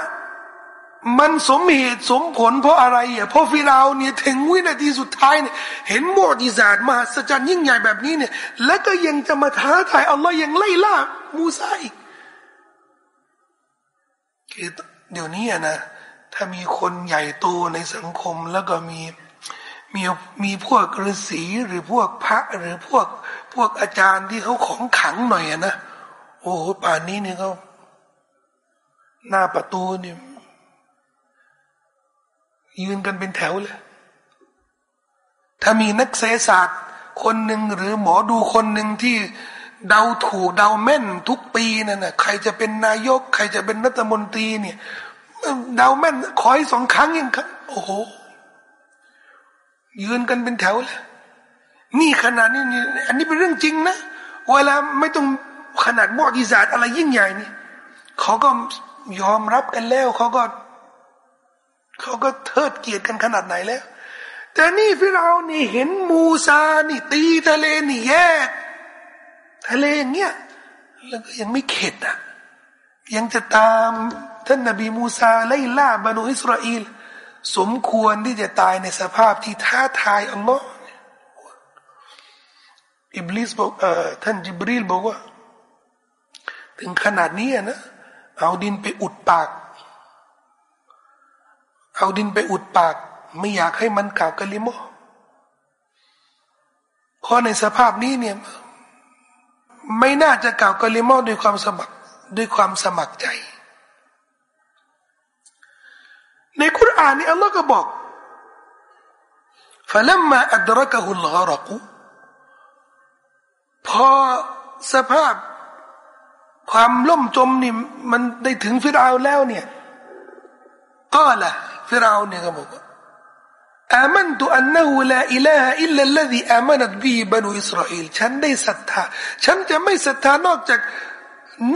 มันสมเหตุสมผลเพราะอะไรอะเพราะฟิราวเนี่ยถึงวินาทีสุดท้ายเนี่ยเห็นโมดิซาดมหัศจรรย์ยิ่งใหญ่แบบนี้เนี่ย แล้วก็ยังจะมาท้าทายอัลลอฮ์ยังไล่ล่ามูซาอีกคือเดี๋ยวนี้นะถ้ามีคนใหญ่โตในสังคมแล้วก็มีมีมีพวกฤาษีหรือพวกพระหรือพวกพวกอาจารย์ที่เขาของขังหน่อยนะโอ้ป่านนี้เนี่ยเขาหน้าประตูเนี่ย ยืนกันเป็นแถวเลย ถ้ามีนักเศรษฐศาสตร์ คนหนึ่งหรือหมอดูคนหนึ่งที่เดาถูกเดาแม่นทุกปีนั่นนะใครจะเป็นนายก ใครจะเป็นรัฐมนตรีเนี่ยเดาแม่นคอยสองครั้งยังครับโอ้โห ยืนกันเป็นแถวเลยนี่ขนาดนี้อันนี้เป็นเรื่องจริงนะเวลาไม่ต้องขนาดบอดีศาสตร์อะไรยิ่งใหญ่นี่เขาก็ยอมรับกันแล้วเขาก็ เขาก็เทิดเกียรติกันขนาดไหนแล้ว แต่นี่ฟิเรานี่เห็นมูซานี่ตีทะเลนี่แยก ทะเลอย่างเงี้ยแล้วก็ยังไม่เข็ดอะยังจะตามท่านนบีมูซาไล่ล่าบรรดอิสราเอลสมควรที่จะตายในสภาพที่ท้าทายอัลลอฮ์อิบลิสบอกเอ่อท่านจิบรีลบอกว่า ถึงขนาดนี้นะ เอาดินไปอุดปาก เอาดินไปอุดปาก ไม่อยากให้มันกล่าวกะลิโมเพราะในสภาพนี้เนี่ย ไม่น่าจะกล่าวกะลิโมด้วยความสมัครด้วยความสมัครใจ ในคุรานนี่อัลลอฮ์ก็บอก فلما أدركه الغرق พอสภาพ ความล่มจมนี่มันได้ถึงฟิรเอาแล้วเนี่ยก็ละ ฟิรเอาเนี่ยก็บอกว่าอามันตุอันนูลาอิลาฮอิลลัลลดีอามันับีบรรอิสราเอลฉันได้ศรัทธาฉันจะไม่ศรัทธานอกจาก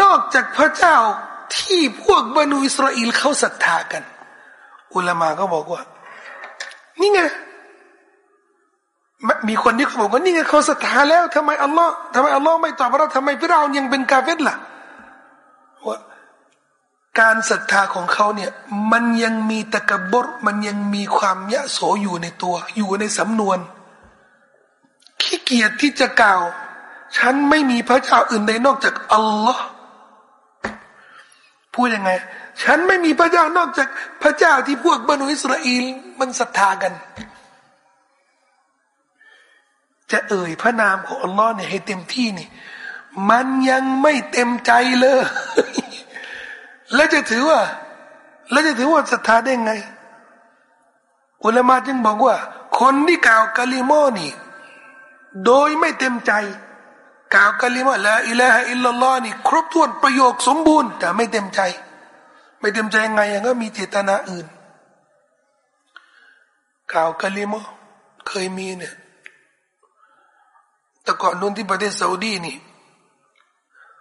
นอกจากพระเจ้าที่พวกบรรอิสราเอลเขาศรัทธากัน อุลามาก็บอกว่า นี่ไงมีคนที่เขาบอกว่านี่ไงเขาศรัทธาแล้วทำไมอัลลอฮ์ทำไมอัลลอฮ์ไม่ตอบเราทำไมฟิรเอายังเป็นกาเฟตล่ะ การศรัทธาของเขาเนี่ยมันยังมีตะกบรมันยังมีความยะโสอยู่ในตัว อยู่ในสำนวน ขี้เกียจที่จะกล่าว ฉันไม่มีพระเจ้าอื่นใดนอกจากอัลลอฮ์พูดยังไง ฉันไม่มีพระเจ้านอกจากพระเจ้าที่พวกบรรดอิสราเอลมันศรัทธากัน จะเอ่ยพระนามของอัลลอฮ์เนี่ยให้เต็มที่นี่ มันยังไม่เต็มใจเลย แล้วจะถือว่า แล้วจะถือว่าศรัทธาได้ไง อุลามาจึงบอกว่า คนที่กล่าวกาลิโมนี่ โดยไม่เต็มใจ กล่าวกาลิโมละอิละฮะอิลลัลลอฮ์นี่ ครบถ้วนประโยคสมบูรณ์ แต่ไม่เต็มใจ ไม่เต็มใจไงก็มีเจตนาอื่น กล่าวกาลิโมเคยมีเนี่ยแต่ก่อนนู้นที่ประเทศซาอุดีนี่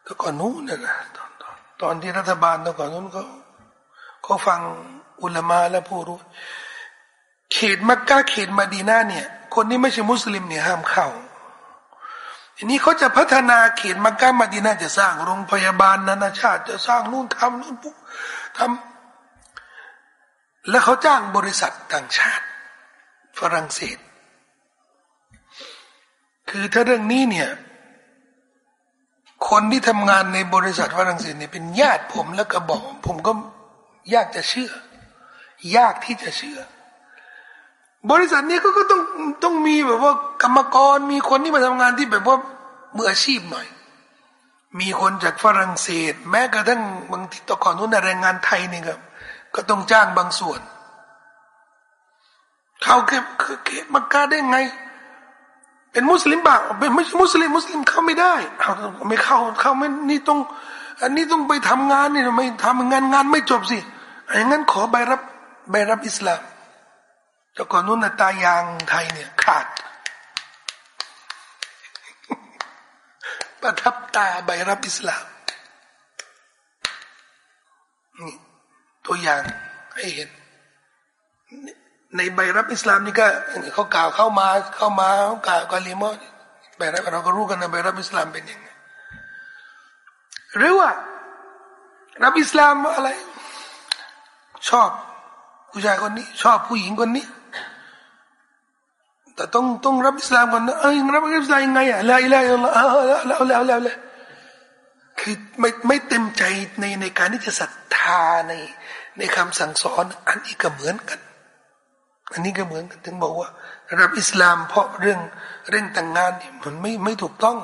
แต่ก่อนนู้นนะ ตอนที่รัฐบาลตอนก่อนนั้นเขาเขาฟังอุลามาและผู้รู้ เขตมักกะเขตมาดีนาเนี่ย คนที่ไม่ใช่มุสลิมเนี่ยห้ามเข้าทีนี้เขาจะพัฒนาเขตมักกะมาดีนาจะสร้างโรงพยาบาลนานาชาติ จะสร้างนู่นทำนู่นปุ๊บทำแล้วเขาจ้างบริษัทต่างชาติ ฝรั่งเศส คือถ้าเรื่องนี้เนี่ย คนที่ทำงานในบริษัทฝรั่งเศสเนี่ยเป็นญาติผมแล้วก็บอก ผมก็ยากจะเชื่อ ยากที่จะเชื่อ บริษัทนี้ก็ก็ต้องต้องมีแบบว่ากรรมกรมีคนที่มาทำงานที่แบบว่ามืออาชีพหน่อย มีคนจากฝรั่งเศส แม้กระทั่งบางทีตะก่อนนู้นแรงงานไทยนี่ครับก็ต้องจ้างบางส่วน เขาเก็บเก็บมักกะได้ไง เป็นมุสลิมบ้าเป็นไม่ใช่มุสลิมมุสลิมเข้าไม่ได้เขาไม่เข้าเข้าไม่นี่ต้อง อันนี้ต้องไปทำงานนี่ไม่ทำงานงานไม่จบสิอย่างนั้นขอใบรับใบรับอิสลามแต่ก่อนนู้นตายางไทยเนี่ยขาด ประทับตาใบรับอิสลามนี่ตัวอย่างให้เห็น ในใบรับอิสลามนี่ก็เขากล่าวเข้ามาเข้ามาเขากล่าวกาลีมอใบรับเราก็รู้กันนะใบรับอิสลามเป็นยังไงหรือว่ารับอิสลามอะไร ชอบผู้ชายคนนี้ ชอบผู้หญิงคนนี้ แต่ต้องต้องรับอิสลามก่อนนะเอ้ยรับอิสลามยังไงอะละอิละอิละแล้วแล้วแล้วแล้วคือไม่ไม่เต็มใจในในการที่จะศรัทธาในในคำสั่งสอน อันนี้ก็เหมือนกัน อันนี้ก็เหมือนกันถึงบอกว่ารับอิสลามเพราะเรื่องเรื่องแต่งงานนี่มันไม่ไม่ถูกต้อง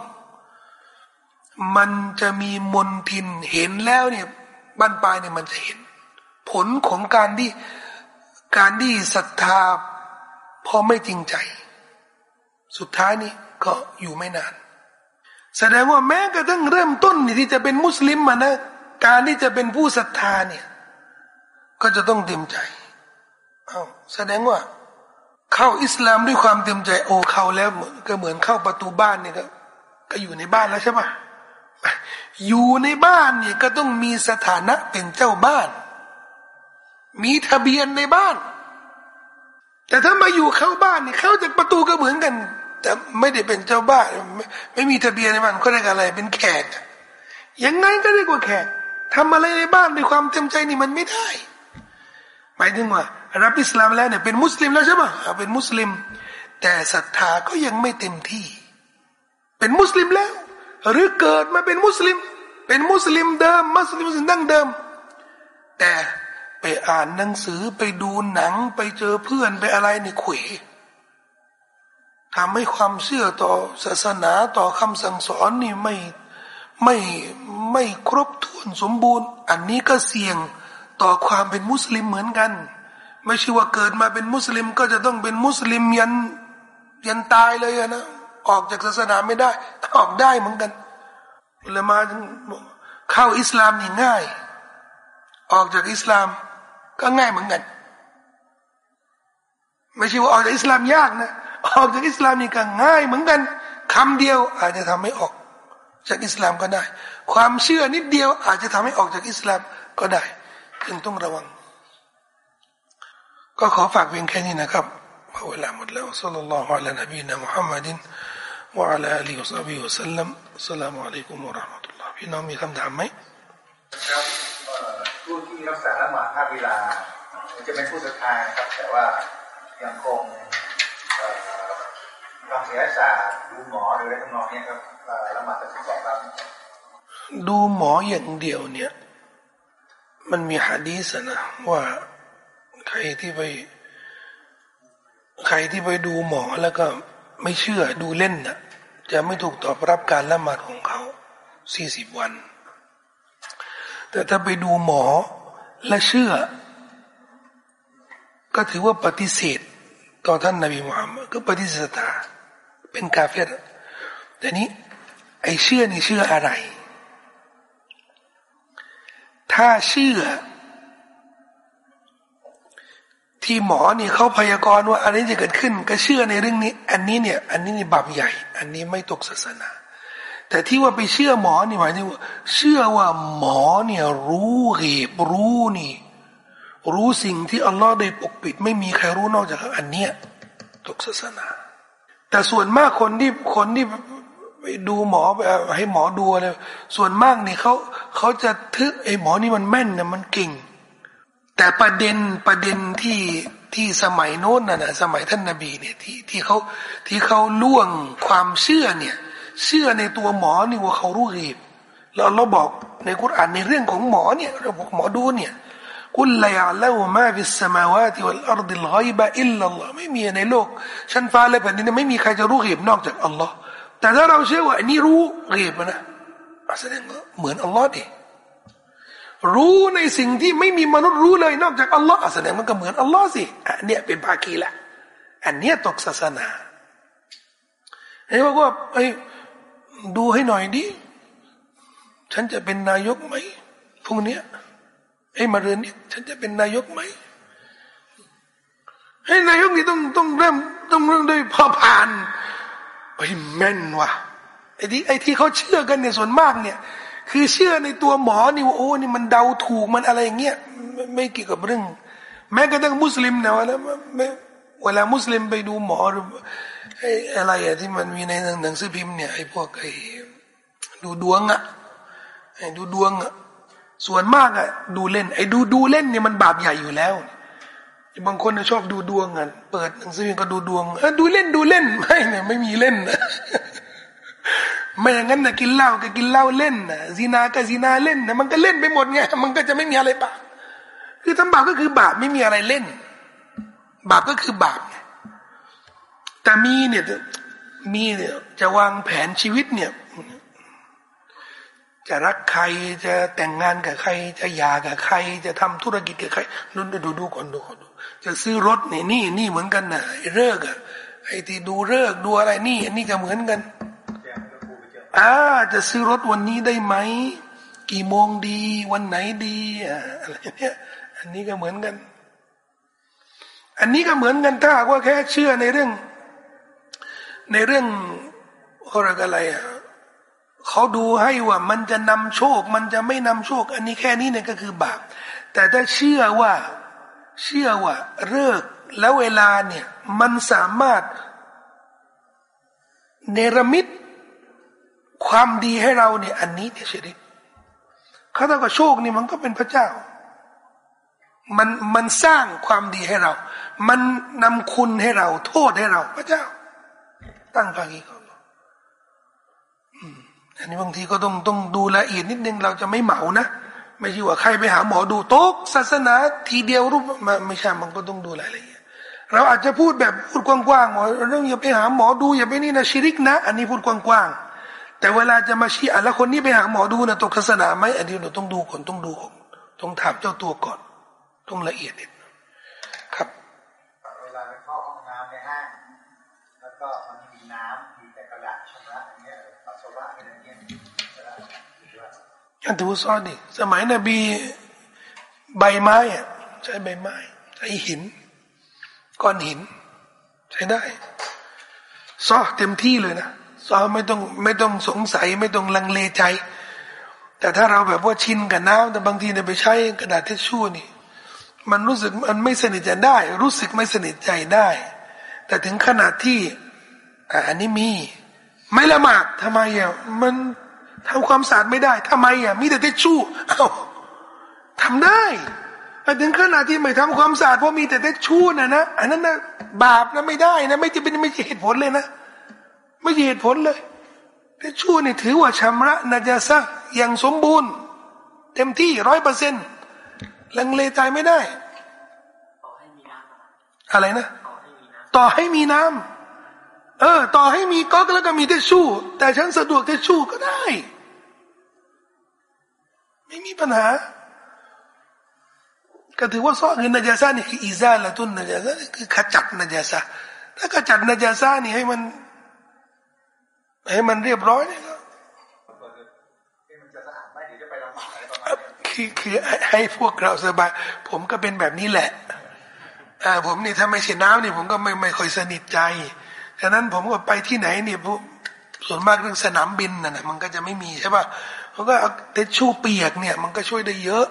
มันจะมีมนทินเห็นแล้วเนี่ยบ้านปลายเนี่ยมันจะเห็น ผลของการที่การที่ศรัทธาพอไม่จริงใจ สุดท้ายนี่ก็อยู่ไม่นาน แสดงว่าแม้กระทั่งเริ่มต้นที่จะเป็นมุสลิมมานะ การที่จะเป็นผู้ศรัทธาเนี่ย ก็จะต้องเต็มใจ เอาแสดงว่า เข้าอิสลามด้วยความเต็มใจโอเข้าแล้วก็เหมือนเข้าประตูบ้านเนี่ยก็ก็อยู่ในบ้านแล้วใช่ปะอยู่ในบ้านเนี่ยก็ต้องมีสถานะเป็นเจ้าบ้าน มีทะเบียนในบ้าน แต่ถ้ามาอยู่เข้าบ้านนี่เข้าจากประตูก็เหมือนกัน แต่ไม่ได้เป็นเจ้าบ้านไม่ไม่มีทะเบียนในบ้านก็เรียกอะไร เป็นแขกยังไงก็เรียกว่าแขกทำอะไรในบ้านด้วยความเต็มใจนี่มันไม่ได้ หมายถึงว่า รับอิสลามแล้วเนี่ยเป็นมุสลิมแล้วใช่ไหมเป็นมุสลิม แต่ศรัทธาก็ยังไม่เต็มที่ เป็นมุสลิมแล้ว หรือเกิดมาเป็นมุสลิม เป็นมุสลิมเดิม มุสลิมดั้งเดิม แต่ไปอ่านหนังสือไปดูหนังไปเจอเพื่อนไปอะไรนี่ขวยทำให้ความเชื่อต่อศาสนาต่อคำสั่งสอนนี่ไม่ไม่ไม่ครบถ้วนสมบูรณ์ อันนี้ก็เสี่ยงต่อความเป็นมุสลิมเหมือนกัน ไม่ใช่ว่าเกิดมาเป็นมุสลิม ก็จะต้องเป็นมุสลิมยันยันตายเลยนะออกจากศาสนาไม่ได้ออกได้เหมือนกันเลยมาเข้าอิสลามนี่ง่าย ออกจากอิสลามก็ง่ายเหมือนกัน ไม่ใช่ว่าออกจากอิสลามยากนะ ออกจากอิสลามนี่ก็ง่ายเหมือนกันคำเดียวอาจจะทำให้ออกจากอิสลามก็ได้ ความเชื่อนิดเดียวอาจจะทำให้ออกจากอิสลามก็ได้จึงต้องระวัง ก็ขอฝากเพียงแค่นี้นะครับเวลาหมดแล้วสัลลัลลอฮุอะลัยนบีนะมุฮัมมัดินวะอะลาอัลีวะซัลลัมวะสัลลัมอัสสลามุอะลัยกุมุรราะห์มะตุลลอฮ์พี่น้องมีคำถามไหมครับผู้ที่รักษาละหมาดภาคเวลาจะเป็นผู้ศรัทธาครับ แต่ว่ายังคงฟังเสียศาสตร์ดูหมอหรืออะไรทั้งนองนี้ครับละหมาดจะถูกต้องครับดูหมออย่างเดียวเนี่ย มันมีฮะดีสนะว่า ใครที่ไปใครที่ไปดูหมอแล้วก็ไม่เชื่อดูเล่นน่ะ จะไม่ถูกตอบรับการละหมาดของเขาสี่สิบวัน แต่ถ้าไปดูหมอและเชื่อ ก็ถือว่าปฏิเสธ ต่อท่านนบีมุฮัมมัดก็ปฏิเสธตาเป็นกาเฟรแต่นี้ ไอเชื่อนี่เชื่ออะไร ถ้าเชื่อ ที่หมอเนี่ยเขาพยากรณ์ว่าอันนี้จะเกิดขึ้น ก็เชื่อในเรื่องนี้ อันนี้เนี่ย อันนี้นี่บาปใหญ่ อันนี้ไม่ตกศาสนา แต่ที่ว่าไปเชื่อหมอนี่หมายถึงว่า เชื่อว่าหมอเนี่ยรู้เหตุรู้นี่ รู้สิ่งที่อัลลอฮ์ได้ปกปิด ไม่มีใครรู้นอกจากอันเนี้ยตกศาสนา แต่ส่วนมากคนที่คนที่ไปดูหมอให้หมอดูอะไรส่วนมากเนี่ยเขาเขาจะทึกไอ้หมอนี่มันแม่นเนี่ยมันเก่ง แต่ประเด็นประเด็นที่ที่สมัยโน้นน่ะนะสมัยท่านนาบีเนี่ยที่ที่เขาที่เขาล่วงความเชื่อเนี่ย เชื่อในตัวหมอนี่ว่าเขารู้เหตุแล้วเราบอกในกุรอานในเรื่องของหมอเนี่ยเราบอกหมอดูเนี่ยقل لا يعلم من في السماوات والأرض الغيب إلا الله ไม่มีในโลกชั้นฟ้าและแผ่นดินไม่มีใครจะรู้ غيب นอกจากอัลลอฮ์แต่ถ้าเราเชื่อว่าอันนี้รู้ غيب นะแสดงว่าเหมือนอัลลอฮ์ดิ รู้ในสิ่งที่ไม่มีมนุษย์รู้เลยนอกจากอัลลอฮ์แสดงมันก็เหมือนอัลลอฮ์สิอันเนี้ยเป็นภาคีละอันเนี้ยตกศาสนาไอ้บอกว่าไอ้ดูให้หน่อยดิฉันจะเป็นนายกไหมพรุ่งนี้ไอ้มาเรือนนี้ฉันจะเป็นนายกไหมให้นายกนี่ต้องต้องเริ่มต้องเริ่มด้วยพอผ่านไอ้แม่นว่ะไอ้ที่ไอ้ที่เขาเชื่อกันเนี่ยส่วนมากเนี่ย คือเชื่อในตัวหมอนี่ว่าโอ้นี่มันเดาถูกมันอะไรอย่างเงี้ยไม่เกี่ยวกับเรื่อง แม้กระทั่งมุสลิมเนี่ยว่าแล้วเวลามุสลิมไปดูหมอหรืออะไรอะที่มันมีในหนังสือพิมพ์เนี่ยไอ้พวกไอ้ดูดวงอะไอ้ดูดวงอะส่วนมากอะดูเล่น ไอ้ดูดูเล่นเนี่ยมันบาปใหญ่อยู่แล้วบางคนชอบดูดวงกันเปิดหนังสือพิมพ์ก็ดูดวงดูเล่นดูเล่นไม่เนี่ยไม่มีเล่นนะ ไม่อย่างนั้นนะกินเหล้าก็กินเหล้าเล่นนะซีนาก็ซีนาเล่นนะมันก็เล่นไปหมดไงมันก็จะไม่มีอะไรบาปคือทำบาปก็คือบาปไม่มีอะไรเล่น บาปก็คือบาปแต่มีเนี่ยมีเนี่ยจะวางแผนชีวิตเนี่ย จะรักใครจะแต่งงานกับใคร จะหย่ากับใคร จะทำธุรกิจกับใครนู่นดูดูก่อนดูก่อนดู จะซื้อรถเนี่ยนี่นี่เหมือนกันนะไอ้เลิกอะไอ้ที่ดูเลิกดูอะไรนี่อันนี้ก็เหมือนกัน อ่าจะซื้อรถวันนี้ได้ไหม กี่โมงดี วันไหนดีอะไรเนี่ยอันนี้ก็เหมือนกัน อันนี้ก็เหมือนกันถ้าว่าแค่เชื่อในเรื่อง ในเรื่องอะไรอะไรอะเขาดูให้ว่ามันจะนำโชค มันจะไม่นำโชค อันนี้แค่นี้เนี่ยก็คือบาปแต่ถ้าเชื่อว่าเชื่อว่าเลิกแล้วเวลาเนี่ย มันสามารถเนรมิต ความดีให้เราเนี่ย อันนี้เนี่ยเฉยๆเขาถ้าก็โชคนี่มันก็เป็นพระเจ้า มันมันสร้างความดีให้เรา มันนำคุณให้เรา โทษให้เรา พระเจ้า ตั้งภาคีเขาอันนี้บางทีก็ต้องต้องดูละเอียดนิดนึง เราจะไม่เหมานะไม่ใช่ว่าใครไปหาหมอดูโต๊ะศาสนาทีเดียวรูปมาไม่ใช่มันก็ต้องดูรายละเอียดเราอาจจะพูดแบบพูดกว้างๆว่าเรื่องอย่าไปหาหมอดูอย่าไปนี่นะชิริกนะ อันนี้พูดกว้างๆ แต่เวลาจะมาชี้อะแล้วคนนี้ไปหาหมอดูนะตกศาสนาไหมอันนี้เราต้องดูก่อนต้องดูก่อนต้องถามเจ้าตัวก่อน ต้องละเอียดนิดครับ เวลาไปเข้าห้องน้ำในห้างแล้วก็มันมีน้ำมีแต่กระดาษชำระอย่างเงี้ยปัสสาวะอะไรเงี้ยอันถือซอดีสมัยนบีใบไม้อะใช้ใบไม้ใช้หิน ก้อนหิน ใช้ได้ซอเต็มที่เลยนะ ซอไม่ต้องไม่ต้องสงสัยไม่ต้องลังเลใจ แต่ถ้าเราแบบว่าชินกับน้ำแต่บางทีเนี่ยไปใช้กระดาษทิชชู่นี่ มันรู้สึกมันไม่สนิทใจได้ รู้สึกไม่สนิทใจได้ แต่ถึงขนาดที่อันนี้มี ไม่ละหมาดทำไมอะมันทำความสะอาดไม่ได้ทำไมอะมีแต่ทิชชู่เอาทำได้แต่ถึงขนาดที่ไม่ทำความสะอาดเพราะมีแต่ทิชชู่นะนะอันนั้นนะบาปนะไม่ได้นะ ไม่จะเป็นไม่ใช่เหตุผลเลยนะ ไม่ใช่เหตุผลเลยทิชชู่นี่ถือว่าชำระนาจาซะอย่างสมบูรณ์ เต็มที่ร้อยเปอร์เซ็นต์ลังเลใจไม่ได้ อะไรนะ ต่อให้มีน้ำเออ ต่อให้มีก๊อกแล้วก็มีเทชู่ แต่ฉันสะดวกเทชู่ก็ได้ ไม่มีปัญหา ก็ถือว่าซอคือนาจาซานี่คืออีซาละตุนนาจาซาคือขจัดนาจาซาถ้าขจัดนาจาซานี่ให้มัน ให้มันเรียบร้อยเนี่ยก็คือคือให้พวกเราสบาย ผมก็เป็นแบบนี้แหละอ่าผมนี่ถ้าไม่ใช่น้ำนี่ผมก็ไม่ไม่ค่อยสนิทใจฉะนั้นผมก็ไปที่ไหนเนี่ยส่วนมากเรื่องสนามบินน่ะมันก็จะไม่มีใช่ป่ะเขาก็เอาเทชชู่เปียกเนี่ย มันก็ช่วยได้เยอะ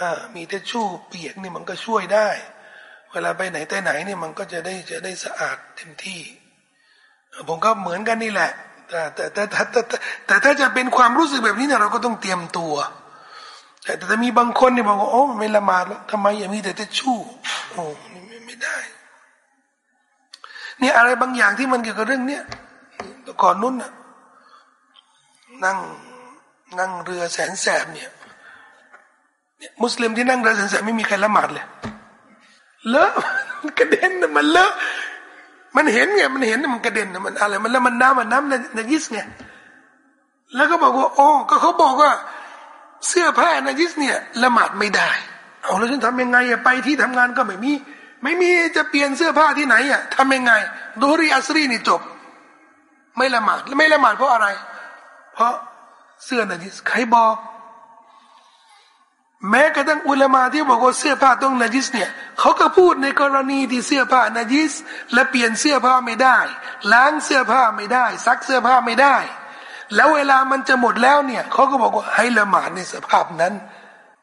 อ่ามีเทชชู่เปียกนี่มันก็ช่วยได้ เวลาไปไหนแต่ไหนเนี่ยมันก็จะได้จะได้สะอาดเต็มที่ ผมก็เหมือนกันนี่แหละ แต่แต่แต่แต่แต่ถ้าจะเป็นความรู้สึกแบบนี้เนี่ยเราก็ต้องเตรียมตัว แต่แต่มีบางคนเนี่ยบอกว่าโอ้ไม่ละหมาดแล้วทำไมยังมีแต่เทชชู่โอ้ไม่ไม่ได้ เนี่ยอะไรบางอย่างที่มันเกี่ยวกับเรื่องเนี้ยก่อนนู้นน่ะนั่งนั่งเรือแสนแสบเนี่ยมุสลิมที่นั่งเรือแสนเสบไม่มีใครละหมาดเลยเลอะกระเด็นมันเลอะ มันเห็นไงมันเห็นมันกระเด็นมันอะไรมันแล้วมันน้ำมันน้ำนยิสไงแล้วก็บอกว่าโอ้ก็เขาบอกว่า เสื้อผ้านยิสเนี่ยละหมาดไม่ได้ เอาแล้วฉันทำยังไงอะไปที่ทำงานก็ไม่มี ไม่มีจะเปลี่ยนเสื้อผ้าที่ไหนอะทำยังไงดูรีอัสรีนี่จบ ไม่ละหมาดไม่ละหมาดเพราะอะไร เพราะเสื้อนยิสใครบอก แม้กระทั่งอุลามาที่บอกว่าเสื้อผ้าต้องนจิสเนี่ยเขาก็พูดในกรณีที่เสื้อผ้านจิส และเปลี่ยนเสื้อผ้าไม่ได้ ล้างเสื้อผ้าไม่ได้ ซักเสื้อผ้าไม่ได้ แล้วเวลามันจะหมดแล้วเนี่ยเขาก็บอกว่าให้ละหมาดในสภาพนั้น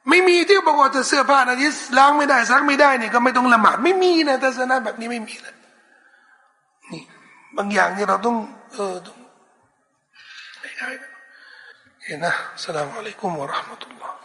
ไม่มีที่บอกว่าจะเสื้อผ้านจิสล้างไม่ได้ซักไม่ได้เนี่ยก็ไม่ต้องละหมาดไม่มีนะทัศนะแบบนี้ไม่มีนะนี่บางอย่างที่ยเราต้องเออต้องไม่ได้นะเห็นนะสลามอะลัยกุมวะราะห์มะตุลลอฮ์